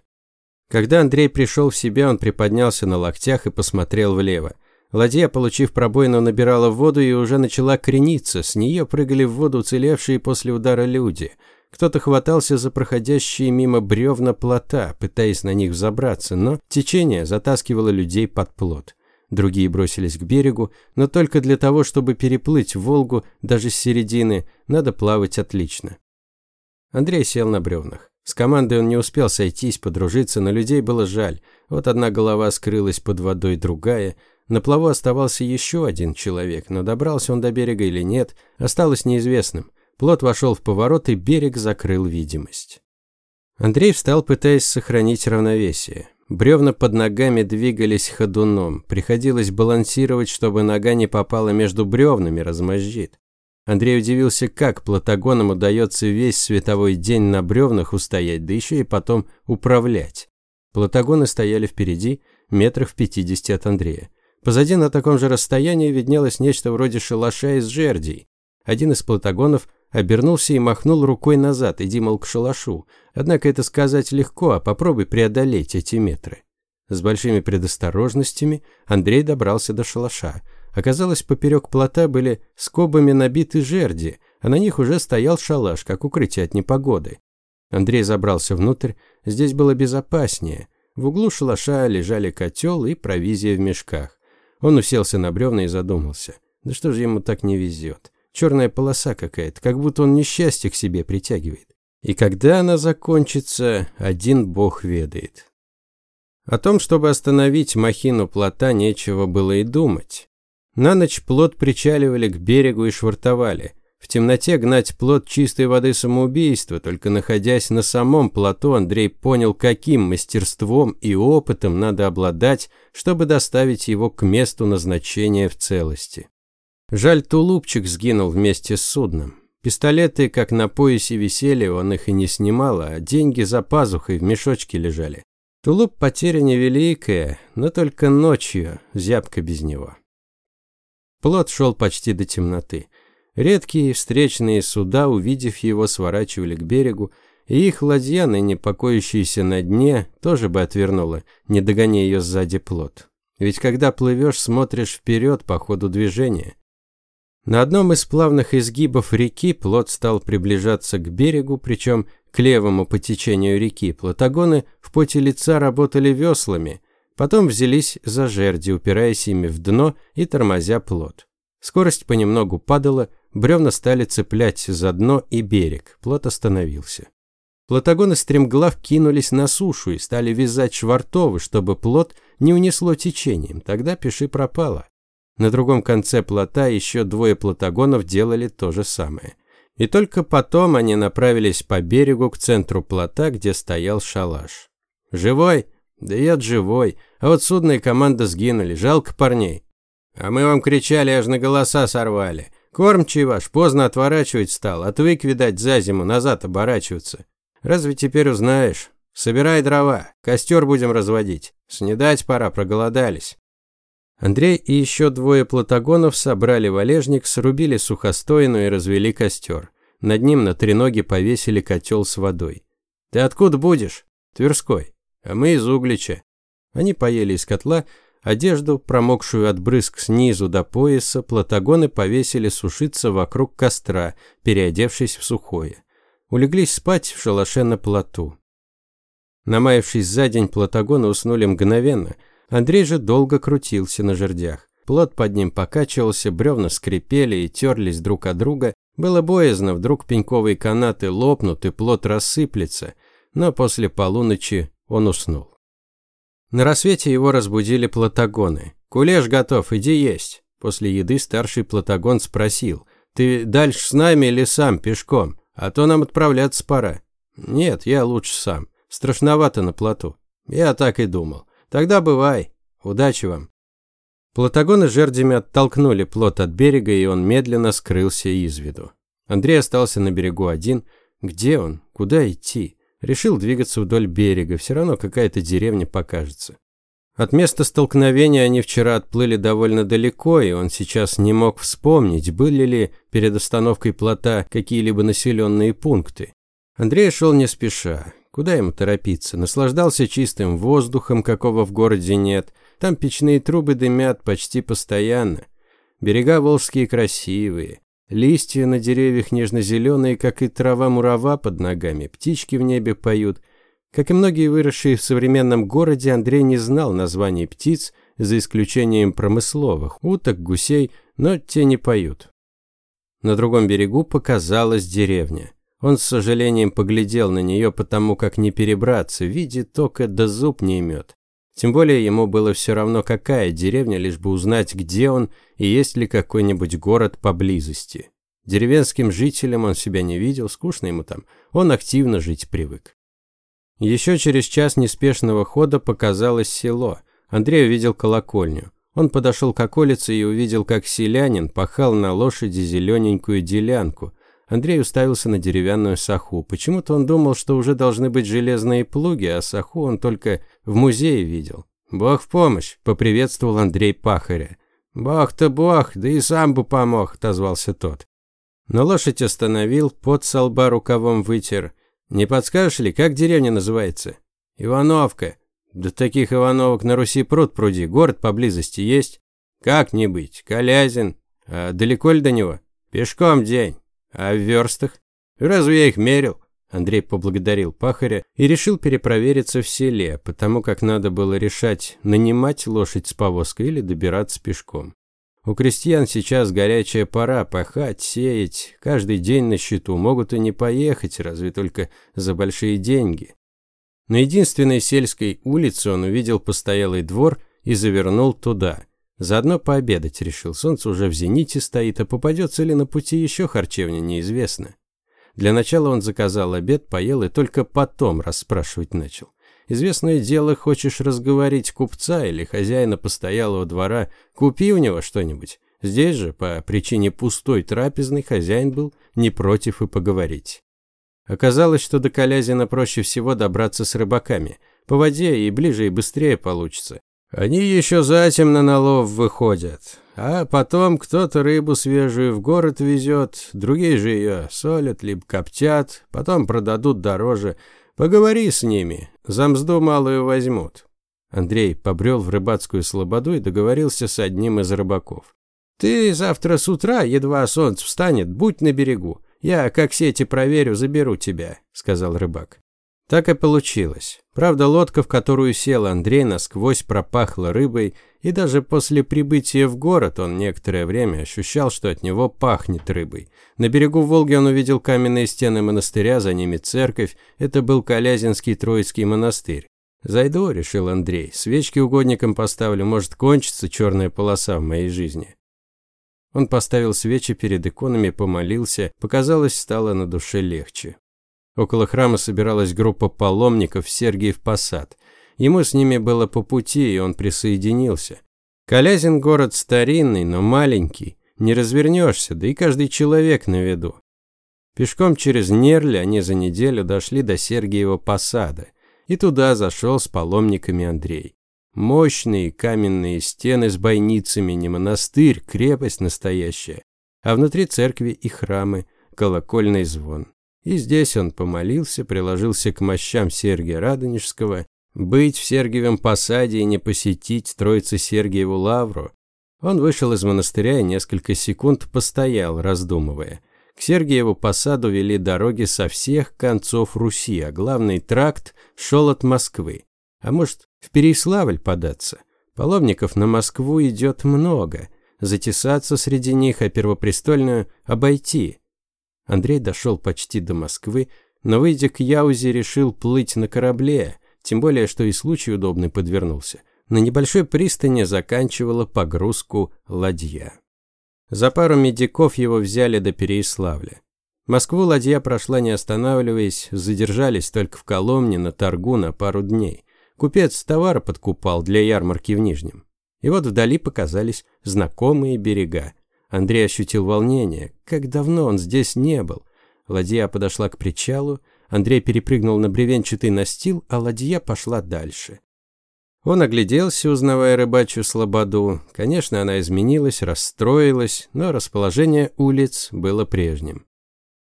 Когда Андрей пришел в себя, он приподнялся на локтях и посмотрел влево. Ладья, получив пробоину, набирала воду и уже начала крениться. С нее прыгали в воду уцелевшие после удара люди. Кто-то хватался за проходящие мимо бревна плота, пытаясь на них взобраться, но течение затаскивало людей под плот. Другие бросились к берегу, но только для того, чтобы переплыть Волгу даже с середины, надо плавать отлично. Андрей сел на бревнах. С командой он не успел сойтись, подружиться, но людей было жаль. Вот одна голова скрылась под водой, другая. На плаву оставался еще один человек, но добрался он до берега или нет, осталось неизвестным. Плот вошел в поворот, и берег закрыл видимость. Андрей встал, пытаясь сохранить равновесие. Бревна под ногами двигались ходуном. Приходилось балансировать, чтобы нога не попала между бревнами, размозжит. Андрей удивился, как платагонам удается весь световой день на бревнах устоять, да еще и потом управлять. Платагоны стояли впереди, метрах в пятидесяти от Андрея. Позади на таком же расстоянии виднелось нечто вроде шалаша из жердей. Один из платагонов обернулся и махнул рукой назад, иди, мол, к шалашу. Однако это сказать легко, а попробуй преодолеть эти метры. С большими предосторожностями Андрей добрался до шалаша. Оказалось, поперек плота были скобами набиты жерди, а на них уже стоял шалаш, как укрытие от непогоды. Андрей забрался внутрь, здесь было безопаснее. В углу шалаша лежали котел и провизия в мешках. Он уселся на бревна и задумался. Да что же ему так не везет? Черная полоса какая-то, как будто он несчастье к себе притягивает. И когда она закончится, один бог ведает. О том, чтобы остановить махину плота, нечего было и думать. На ночь плот причаливали к берегу и швартовали. В темноте гнать плот чистой воды самоубийство, только находясь на самом плоту, Андрей понял, каким мастерством и опытом надо обладать, чтобы доставить его к месту назначения в целости. Жаль, тулупчик сгинул вместе с судном. Пистолеты, как на поясе висели, он их и не снимал, а деньги за пазухой в мешочке лежали. Тулуп потеря невеликая, но только ночью, зябко без него. Плот шел почти до темноты. Редкие встречные суда, увидев его, сворачивали к берегу, и их ладья, ныне покоящаяся на дне, тоже бы отвернула, не догоняя ее сзади плот. Ведь когда плывешь, смотришь вперед по ходу движения. На одном из плавных изгибов реки плот стал приближаться к берегу, причем к левому по течению реки. Плотогоны в поте лица работали веслами – Потом взялись за жерди, упираясь ими в дно и тормозя плот. Скорость понемногу падала, бревна стали цеплять за дно и берег. Плот остановился. Плотогоны стремглав кинулись на сушу и стали вязать швартовы, чтобы плот не унесло течением. Тогда пиши пропало. На другом конце плота еще двое плотогонов делали то же самое. И только потом они направились по берегу к центру плота, где стоял шалаш. «Живой?» Да я живой, а вот судная команда сгинули, жалко парней. А мы вам кричали, аж на голоса сорвали. Кормчий ваш поздно отворачивать стал, отвык, видать, за зиму назад оборачиваться. Разве теперь узнаешь? Собирай дрова, костер будем разводить. Снедать пора, проголодались. Андрей и еще двое платагонов собрали валежник, срубили сухостойную и развели костер. Над ним на треноге повесили котел с водой. «Ты откуда будешь?» «Тверской» а мы из Углича. Они поели из котла, одежду, промокшую от брызг снизу до пояса, платагоны повесили сушиться вокруг костра, переодевшись в сухое. Улеглись спать в шалаше на плоту. Намаявшись за день, платагоны уснули мгновенно. Андрей же долго крутился на жердях. Плот под ним покачивался, бревна скрипели и терлись друг от друга. Было боязно, вдруг пеньковые канаты лопнут и плот рассыплется. Но после полуночи он уснул. На рассвете его разбудили платагоны. «Кулеш готов, иди есть». После еды старший платагон спросил, «Ты дальше с нами или сам, пешком? А то нам отправляться пора». «Нет, я лучше сам. Страшновато на плоту». «Я так и думал. Тогда бывай. Удачи вам». Платагоны жердями оттолкнули плот от берега, и он медленно скрылся из виду. Андрей остался на берегу один. Где он? Куда идти? Решил двигаться вдоль берега, все равно какая-то деревня покажется. От места столкновения они вчера отплыли довольно далеко, и он сейчас не мог вспомнить, были ли перед остановкой плота какие-либо населенные пункты. Андрей шел не спеша. Куда ему торопиться? Наслаждался чистым воздухом, какого в городе нет. Там печные трубы дымят почти постоянно. Берега волжские красивые. Листья на деревьях нежно-зеленые, как и трава-мурава под ногами, птички в небе поют. Как и многие выросшие в современном городе, Андрей не знал названий птиц, за исключением промысловых, уток, гусей, но те не поют. На другом берегу показалась деревня. Он с сожалением поглядел на нее, потому как не перебраться, видит только да зуб не имет. Тем более ему было все равно, какая деревня, лишь бы узнать, где он и есть ли какой-нибудь город поблизости. Деревенским жителем он себя не видел, скучно ему там, он активно жить привык. Еще через час неспешного хода показалось село. Андрей увидел колокольню. Он подошел к околице и увидел, как селянин пахал на лошади зелененькую делянку. Андрей уставился на деревянную саху. Почему-то он думал, что уже должны быть железные плуги, а саху он только в музее видел. «Бог в помощь!» – поприветствовал Андрей пахаря. «Бог-то бог, да и сам бы помог», – отозвался тот. Но лошадь остановил, под со лба рукавом вытер. «Не подскажешь ли, как деревня называется?» «Ивановка». «Да таких Ивановок на Руси пруд пруди, город поблизости есть?» «Как не быть, Колязин. А далеко ли до него?» «Пешком день». А в верстах? Разве я их мерил? Андрей поблагодарил пахаря и решил перепровериться в селе, потому как надо было решать, нанимать лошадь с повозкой или добираться пешком. У крестьян сейчас горячая пора пахать, сеять, каждый день на счету, могут и не поехать, разве только за большие деньги. На единственной сельской улице он увидел постоялый двор и завернул туда – Заодно пообедать решил. Солнце уже в зените стоит, а попадется ли на пути еще харчевня, неизвестно. Для начала он заказал обед, поел и только потом расспрашивать начал. Известное дело, хочешь разговорить купца или хозяина постоялого двора, купи у него что-нибудь. Здесь же, по причине пустой трапезной, хозяин был не против и поговорить. Оказалось, что до Колязина проще всего добраться с рыбаками. По воде и ближе, и быстрее получится. Они еще затемно на лов выходят, а потом кто-то рыбу свежую в город везет, другие же ее солят либо коптят, потом продадут дороже. Поговори с ними, за мзду малую возьмут. Андрей побрел в рыбацкую слободу и договорился с одним из рыбаков. «Ты завтра с утра, едва солнце встанет, будь на берегу. Я, как сети проверю, заберу тебя», — сказал рыбак. Так и получилось. Правда, лодка, в которую сел Андрей, насквозь пропахла рыбой, и даже после прибытия в город он некоторое время ощущал, что от него пахнет рыбой. На берегу Волги он увидел каменные стены монастыря, за ними церковь. Это был Колязинский Троицкий монастырь. «Зайду», — решил Андрей, — «свечки угодникам поставлю, может, кончится черная полоса в моей жизни». Он поставил свечи перед иконами, помолился, показалось, стало на душе легче. Около храма собиралась группа паломников Сергиев Посад. Ему с ними было по пути, и он присоединился. Колязин город старинный, но маленький. Не развернешься, да и каждый человек на виду. Пешком через Нерли они за неделю дошли до Сергиева Посада. И туда зашел с паломниками Андрей. Мощные каменные стены с бойницами, не монастырь, крепость настоящая. А внутри церкви и храмы, колокольный звон. И здесь он помолился, приложился к мощам Сергия Радонежского, быть в Сергиевом посаде и не посетить Троицы Сергиеву лавру. Он вышел из монастыря и несколько секунд постоял, раздумывая. К Сергиеву посаду вели дороги со всех концов Руси, а главный тракт шел от Москвы. А может, в Переславль податься? Паломников на Москву идет много. Затесаться среди них, а первопрестольную обойти – Андрей дошел почти до Москвы, но, выйдя к Яузе, решил плыть на корабле, тем более, что и случай удобный подвернулся. На небольшой пристани заканчивала погрузку ладья. За пару медиков его взяли до Переяславля. Москву ладья прошла не останавливаясь, задержались только в Коломне на торгу на пару дней. Купец товара подкупал для ярмарки в Нижнем. И вот вдали показались знакомые берега. Андрей ощутил волнение. Как давно он здесь не был. Ладья подошла к причалу, Андрей перепрыгнул на бревенчатый настил, а ладья пошла дальше. Он огляделся, узнавая рыбачью слободу. Конечно, она изменилась, расстроилась, но расположение улиц было прежним.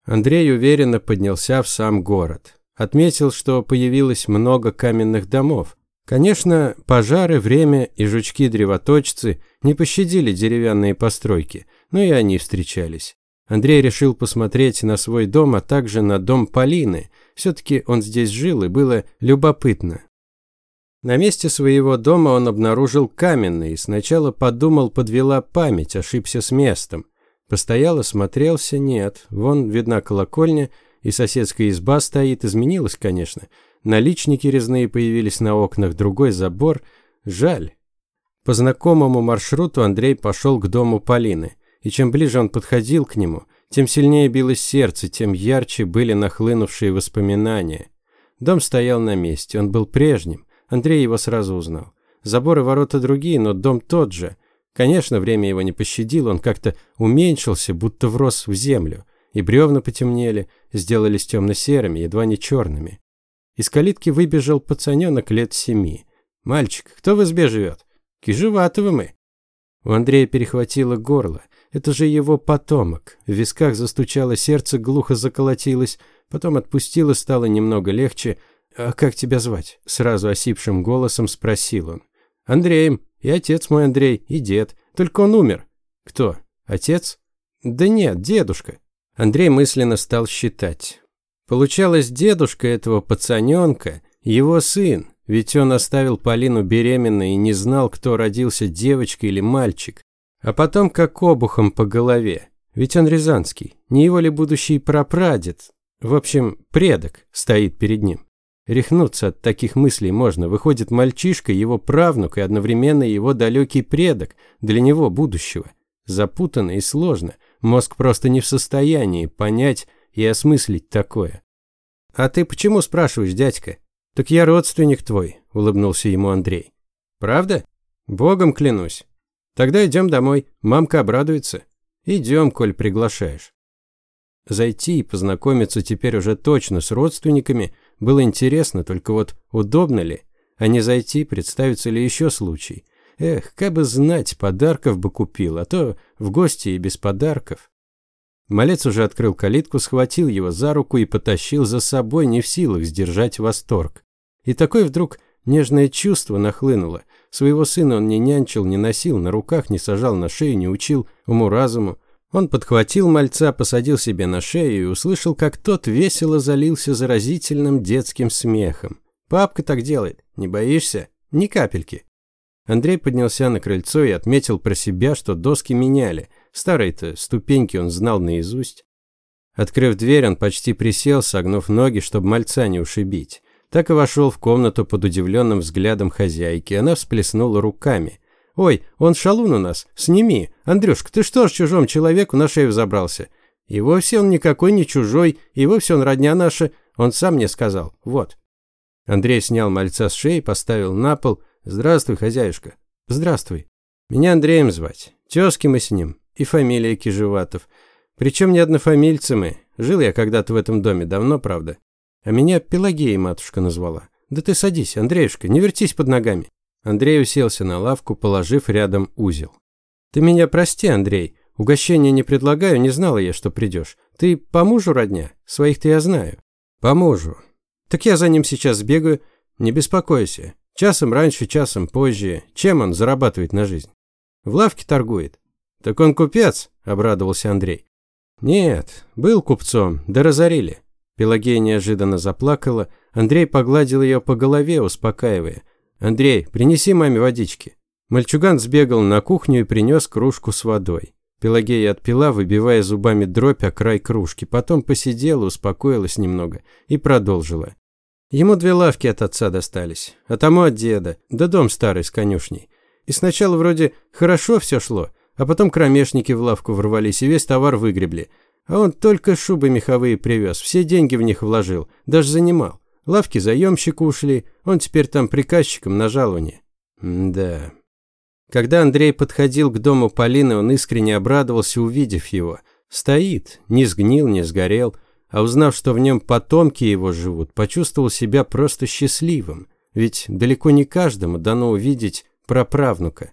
Андрей уверенно поднялся в сам город. Отметил, что появилось много каменных домов. Конечно, пожары, время и жучки-древоточцы не пощадили деревянные постройки, но и они встречались. Андрей решил посмотреть на свой дом, а также на дом Полины. Все-таки он здесь жил, и было любопытно. На месте своего дома он обнаружил каменный, и сначала подумал, подвела память, ошибся с местом. Постоял, осмотрелся, нет, вон видна колокольня, и соседская изба стоит, изменилось, конечно. Наличники резные появились на окнах, другой забор. Жаль. По знакомому маршруту Андрей пошел к дому Полины. И чем ближе он подходил к нему, тем сильнее билось сердце, тем ярче были нахлынувшие воспоминания. Дом стоял на месте, он был прежним. Андрей его сразу узнал. Заборы ворота другие, но дом тот же. Конечно, время его не пощадило, он как-то уменьшился, будто врос в землю. И бревна потемнели, сделались темно-серыми, едва не черными. Из калитки выбежал пацаненок лет семи. «Мальчик, кто в избе живет?» «Кижеватовы мы». У Андрея перехватило горло. Это же его потомок. В висках застучало сердце, глухо заколотилось, потом отпустило, стало немного легче. «А как тебя звать?» Сразу осипшим голосом спросил он. «Андреем. И отец мой Андрей, и дед. Только он умер». «Кто? Отец?» «Да нет, дедушка». Андрей мысленно стал считать. Получалось, дедушка этого пацаненка – его сын, ведь он оставил Полину беременной и не знал, кто родился, девочка или мальчик. А потом как обухом по голове. Ведь он рязанский, не его ли будущий прапрадед, в общем, предок стоит перед ним. Рехнуться от таких мыслей можно. Выходит, мальчишка, его правнук и одновременно его далекий предок, для него будущего. Запутанно и сложно. Мозг просто не в состоянии понять и осмыслить такое. «А ты почему спрашиваешь, дядька?» «Так я родственник твой», – улыбнулся ему Андрей. «Правда? Богом клянусь. Тогда идем домой, мамка обрадуется. Идем, коль приглашаешь». Зайти и познакомиться теперь уже точно с родственниками было интересно, только вот удобно ли? А не зайти, представится ли еще случай? Эх, как бы знать, подарков бы купил, а то в гости и без подарков. Малец уже открыл калитку, схватил его за руку и потащил за собой, не в силах сдержать восторг. И такое вдруг нежное чувство нахлынуло. Своего сына он не нянчил, не носил, на руках не сажал на шею, не учил уму-разуму. Он подхватил мальца, посадил себе на шею и услышал, как тот весело залился заразительным детским смехом. «Папка так делает. Не боишься? Ни капельки». Андрей поднялся на крыльцо и отметил про себя, что доски меняли. Старые-то ступеньки он знал наизусть. Открыв дверь, он почти присел, согнув ноги, чтобы мальца не ушибить. Так и вошел в комнату под удивленным взглядом хозяйки. Она всплеснула руками. «Ой, он шалун у нас. Сними. Андрюшка, ты что ж чужому человеку на шею забрался? И вовсе он никакой не чужой, и вовсе он родня наша. Он сам мне сказал. Вот». Андрей снял мальца с шеи, поставил на пол. «Здравствуй, хозяюшка». «Здравствуй. Меня Андреем звать. Тезки мы с ним. И фамилия Кижеватов. Причем не однофамильцы мы. Жил я когда-то в этом доме, давно, правда. А меня Пелагеей матушка назвала. Да ты садись, Андреюшка, не вертись под ногами. Андрей уселся на лавку, положив рядом узел. Ты меня прости, Андрей. Угощения не предлагаю, не знала я, что придешь. Ты по мужу родня? Своих-то я знаю. По мужу. Так я за ним сейчас сбегаю. Не беспокойся. Часом раньше, часом позже. Чем он зарабатывает на жизнь? В лавке торгует. Так он купец, обрадовался Андрей. Нет, был купцом, да разорили. Пелагея неожиданно заплакала. Андрей погладил ее по голове, успокаивая. «Андрей, принеси маме водички». Мальчуган сбегал на кухню и принес кружку с водой. Пелагея отпила, выбивая зубами дробь о край кружки. Потом посидела, успокоилась немного и продолжила. Ему две лавки от отца достались, а тому от деда, да дом старый с конюшней. И сначала вроде хорошо все шло, а потом кромешники в лавку ворвались и весь товар выгребли – а он только шубы меховые привез, все деньги в них вложил, даже занимал. Лавки заемщику ушли, он теперь там приказчиком на жалование. Да. Когда Андрей подходил к дому Полины, он искренне обрадовался, увидев его. Стоит, не сгнил, не сгорел, а узнав, что в нем потомки его живут, почувствовал себя просто счастливым. Ведь далеко не каждому дано увидеть праправнука.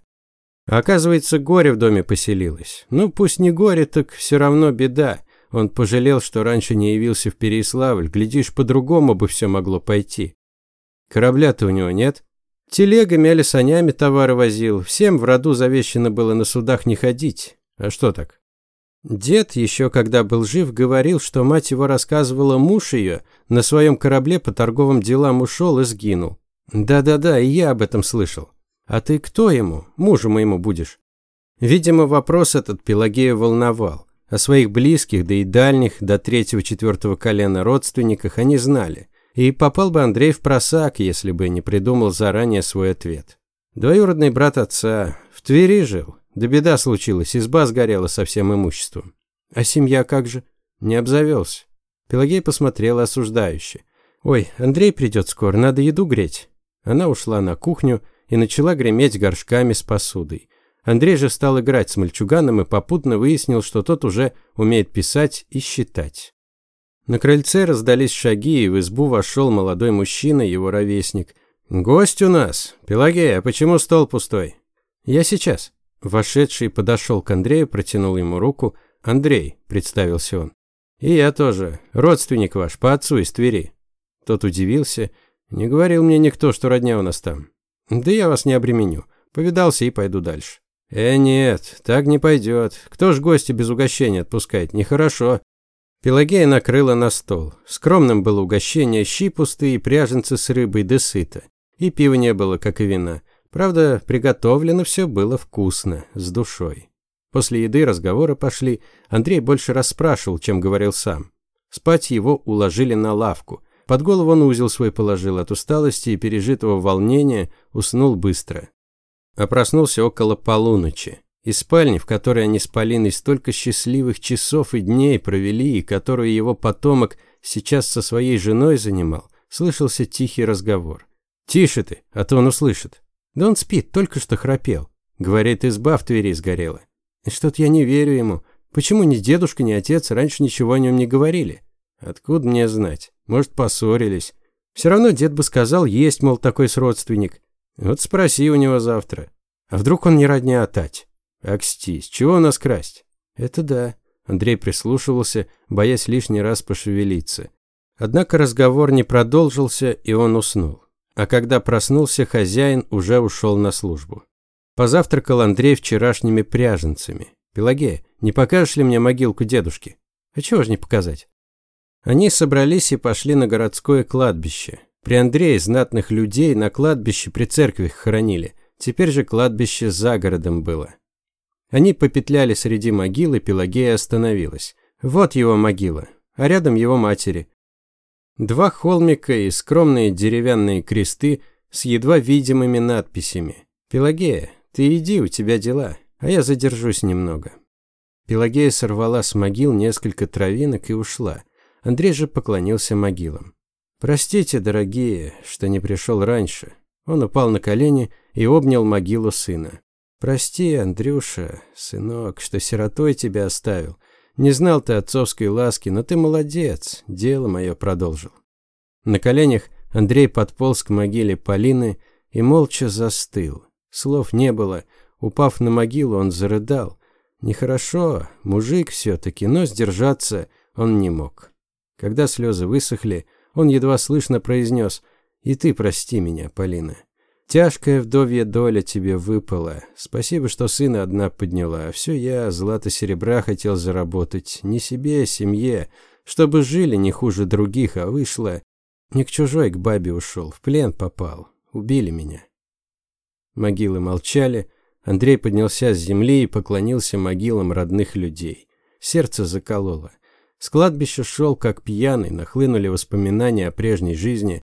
Оказывается, горе в доме поселилось. Ну, пусть не горе, так все равно беда. Он пожалел, что раньше не явился в Переславль. Глядишь, по-другому бы все могло пойти. Корабля-то у него нет. Телегами или санями товары возил. Всем в роду завещено было на судах не ходить. А что так? Дед, еще когда был жив, говорил, что мать его рассказывала, муж ее на своем корабле по торговым делам ушел и сгинул. Да-да-да, и я об этом слышал. «А ты кто ему? Мужу моему будешь?» Видимо, вопрос этот Пелагею волновал. О своих близких, да и дальних, до третьего-четвертого колена родственниках они знали. И попал бы Андрей в просак, если бы не придумал заранее свой ответ. Двоюродный брат отца в Твери жил. Да беда случилась, изба сгорела со всем имуществом. А семья как же? Не обзавелся. Пелагея посмотрела осуждающе. «Ой, Андрей придет скоро, надо еду греть». Она ушла на кухню и начала греметь горшками с посудой. Андрей же стал играть с мальчуганом и попутно выяснил, что тот уже умеет писать и считать. На крыльце раздались шаги, и в избу вошел молодой мужчина, его ровесник. «Гость у нас! Пелагея, почему стол пустой?» «Я сейчас». Вошедший подошел к Андрею, протянул ему руку. «Андрей», – представился он. «И я тоже. Родственник ваш, по отцу из Твери». Тот удивился. «Не говорил мне никто, что родня у нас там». «Да я вас не обременю. Повидался и пойду дальше». «Э, нет, так не пойдет. Кто ж гостя без угощения отпускает? Нехорошо». Пелагея накрыла на стол. Скромным было угощение, щи пустые, пряженцы с рыбой, да сыто. И пива не было, как и вина. Правда, приготовлено все было вкусно, с душой. После еды разговоры пошли. Андрей больше расспрашивал, чем говорил сам. Спать его уложили на лавку. Под голову он узел свой положил от усталости и пережитого волнения, уснул быстро а проснулся около полуночи. Из спальни, в которой они с Полиной столько счастливых часов и дней провели, и которую его потомок сейчас со своей женой занимал, слышался тихий разговор. «Тише ты, а то он услышит». «Да он спит, только что храпел». Говорит, изба в Твери сгорела. Что-то я не верю ему. Почему ни дедушка, ни отец раньше ничего о нем не говорили? Откуда мне знать? Может, поссорились. Все равно дед бы сказал, есть, мол, такой сродственник. Вот спроси у него завтра. А вдруг он не родня Тать? Акстись, чего у нас красть? Это да. Андрей прислушивался, боясь лишний раз пошевелиться. Однако разговор не продолжился, и он уснул. А когда проснулся, хозяин уже ушел на службу. Позавтракал Андрей вчерашними пряженцами. «Пелагея, не покажешь ли мне могилку дедушки?» «А чего ж не показать?» Они собрались и пошли на городское кладбище. При Андрее знатных людей на кладбище при церкви хоронили. Теперь же кладбище за городом было. Они попетляли среди могил, и Пелагея остановилась. Вот его могила, а рядом его матери. Два холмика и скромные деревянные кресты с едва видимыми надписями. «Пелагея, ты иди, у тебя дела, а я задержусь немного». Пелагея сорвала с могил несколько травинок и ушла. Андрей же поклонился могилам. «Простите, дорогие, что не пришел раньше». Он упал на колени и обнял могилу сына. «Прости, Андрюша, сынок, что сиротой тебя оставил. Не знал ты отцовской ласки, но ты молодец, дело мое продолжил». На коленях Андрей подполз к могиле Полины и молча застыл. Слов не было. Упав на могилу, он зарыдал. Нехорошо, мужик все-таки, но сдержаться он не мог. Когда слезы высохли, он едва слышно произнес «И ты прости меня, Полина. Тяжкая вдовья доля тебе выпала. Спасибо, что сына одна подняла. А все я злато-серебра хотел заработать. Не себе, а семье. Чтобы жили не хуже других, а вышло. Не к чужой, к бабе ушел. В плен попал. Убили меня». Могилы молчали. Андрей поднялся с земли и поклонился могилам родных людей. Сердце закололо. С кладбища шел как пьяный, нахлынули воспоминания о прежней жизни.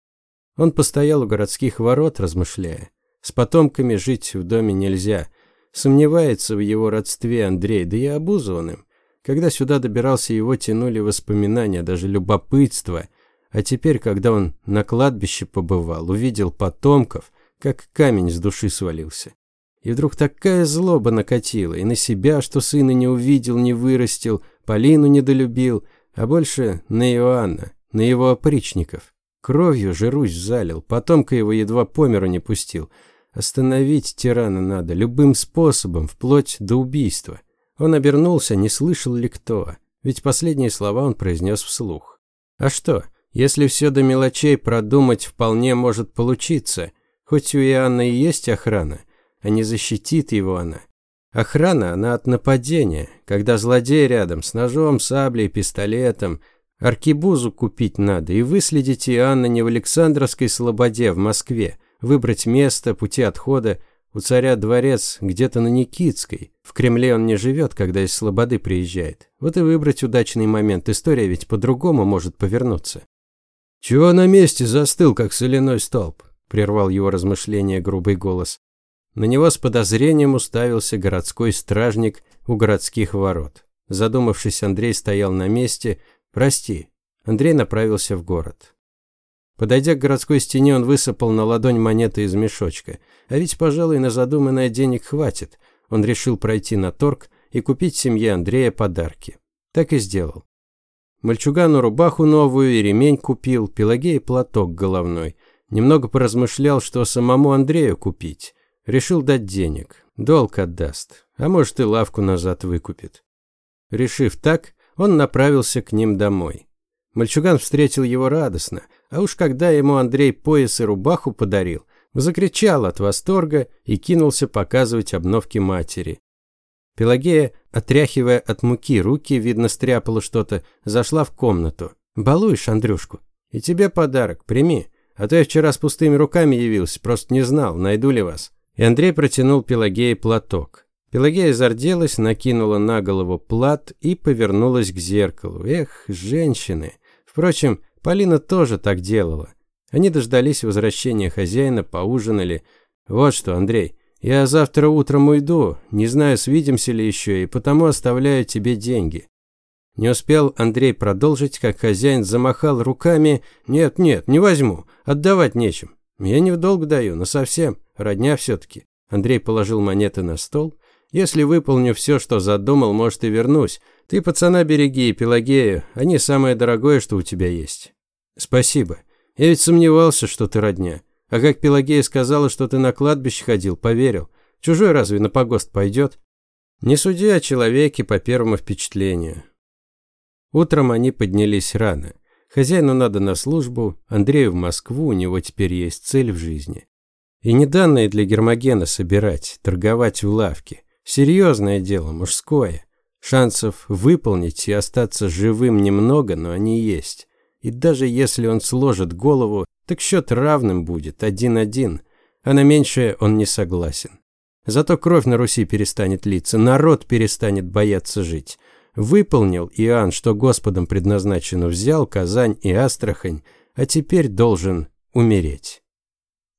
Он постоял у городских ворот, размышляя. С потомками жить в доме нельзя. Сомневается в его родстве Андрей, да и обузованным. Когда сюда добирался, его тянули воспоминания, даже любопытство. А теперь, когда он на кладбище побывал, увидел потомков, как камень с души свалился. И вдруг такая злоба накатила, и на себя, что сына не увидел, не вырастил, Полину недолюбил, а больше на Иоанна, на его опричников. Кровью же Русь залил, потомка его едва по миру не пустил. Остановить тирана надо, любым способом, вплоть до убийства. Он обернулся, не слышал ли кто, ведь последние слова он произнес вслух. А что, если все до мелочей продумать вполне может получиться, хоть у Иоанна и есть охрана, а не защитит его она. Охрана, она от нападения, когда злодей рядом с ножом, саблей, пистолетом. Аркибузу купить надо и выследить Иоанна не в Александровской Слободе, в Москве, выбрать место, пути отхода. У царя дворец где-то на Никитской. В Кремле он не живет, когда из Слободы приезжает. Вот и выбрать удачный момент. История ведь по-другому может повернуться. «Чего на месте застыл, как соляной столб?» – прервал его размышления грубый голос. На него с подозрением уставился городской стражник у городских ворот. Задумавшись, Андрей стоял на месте. «Прости». Андрей направился в город. Подойдя к городской стене, он высыпал на ладонь монеты из мешочка. А ведь, пожалуй, на задуманное денег хватит. Он решил пройти на торг и купить семье Андрея подарки. Так и сделал. Мальчугану рубаху новую и ремень купил, Пелагея платок головной. Немного поразмышлял, что самому Андрею купить. Решил дать денег. Долг отдаст. А может и лавку назад выкупит. Решив так, он направился к ним домой. Мальчуган встретил его радостно, а уж когда ему Андрей пояс и рубаху подарил, закричал от восторга и кинулся показывать обновки матери. Пелагея, отряхивая от муки руки, видно, стряпала что-то, зашла в комнату. «Балуешь Андрюшку? И тебе подарок, прими. А то я вчера с пустыми руками явился, просто не знал, найду ли вас». И Андрей протянул Пелагее платок. Пелагея зарделась, накинула на голову плат и повернулась к зеркалу. Эх, женщины! Впрочем, Полина тоже так делала. Они дождались возвращения хозяина, поужинали. Вот что, Андрей, я завтра утром уйду, не знаю, свидимся ли еще, и потому оставляю тебе деньги. Не успел Андрей продолжить, как хозяин замахал руками. Нет, нет, не возьму, отдавать нечем. Я не в долг даю, но совсем, родня все-таки. Андрей положил монеты на стол. Если выполню все, что задумал, может и вернусь. Ты пацана береги Пелагею, они самое дорогое, что у тебя есть. Спасибо. Я ведь сомневался, что ты родня. А как Пелагея сказала, что ты на кладбище ходил, поверил. Чужой разве на погост пойдет? Не суди о человеке по первому впечатлению. Утром они поднялись рано. Хозяину надо на службу, Андрею в Москву, у него теперь есть цель в жизни. И не данные для Гермогена собирать, торговать в лавке. Серьезное дело, мужское. Шансов выполнить и остаться живым немного, но они есть. И даже если он сложит голову, так счет равным будет, один-один. А на меньшее он не согласен. Зато кровь на Руси перестанет литься, народ перестанет бояться жить. Выполнил Иоанн, что Господом предназначено, взял Казань и Астрахань, а теперь должен умереть.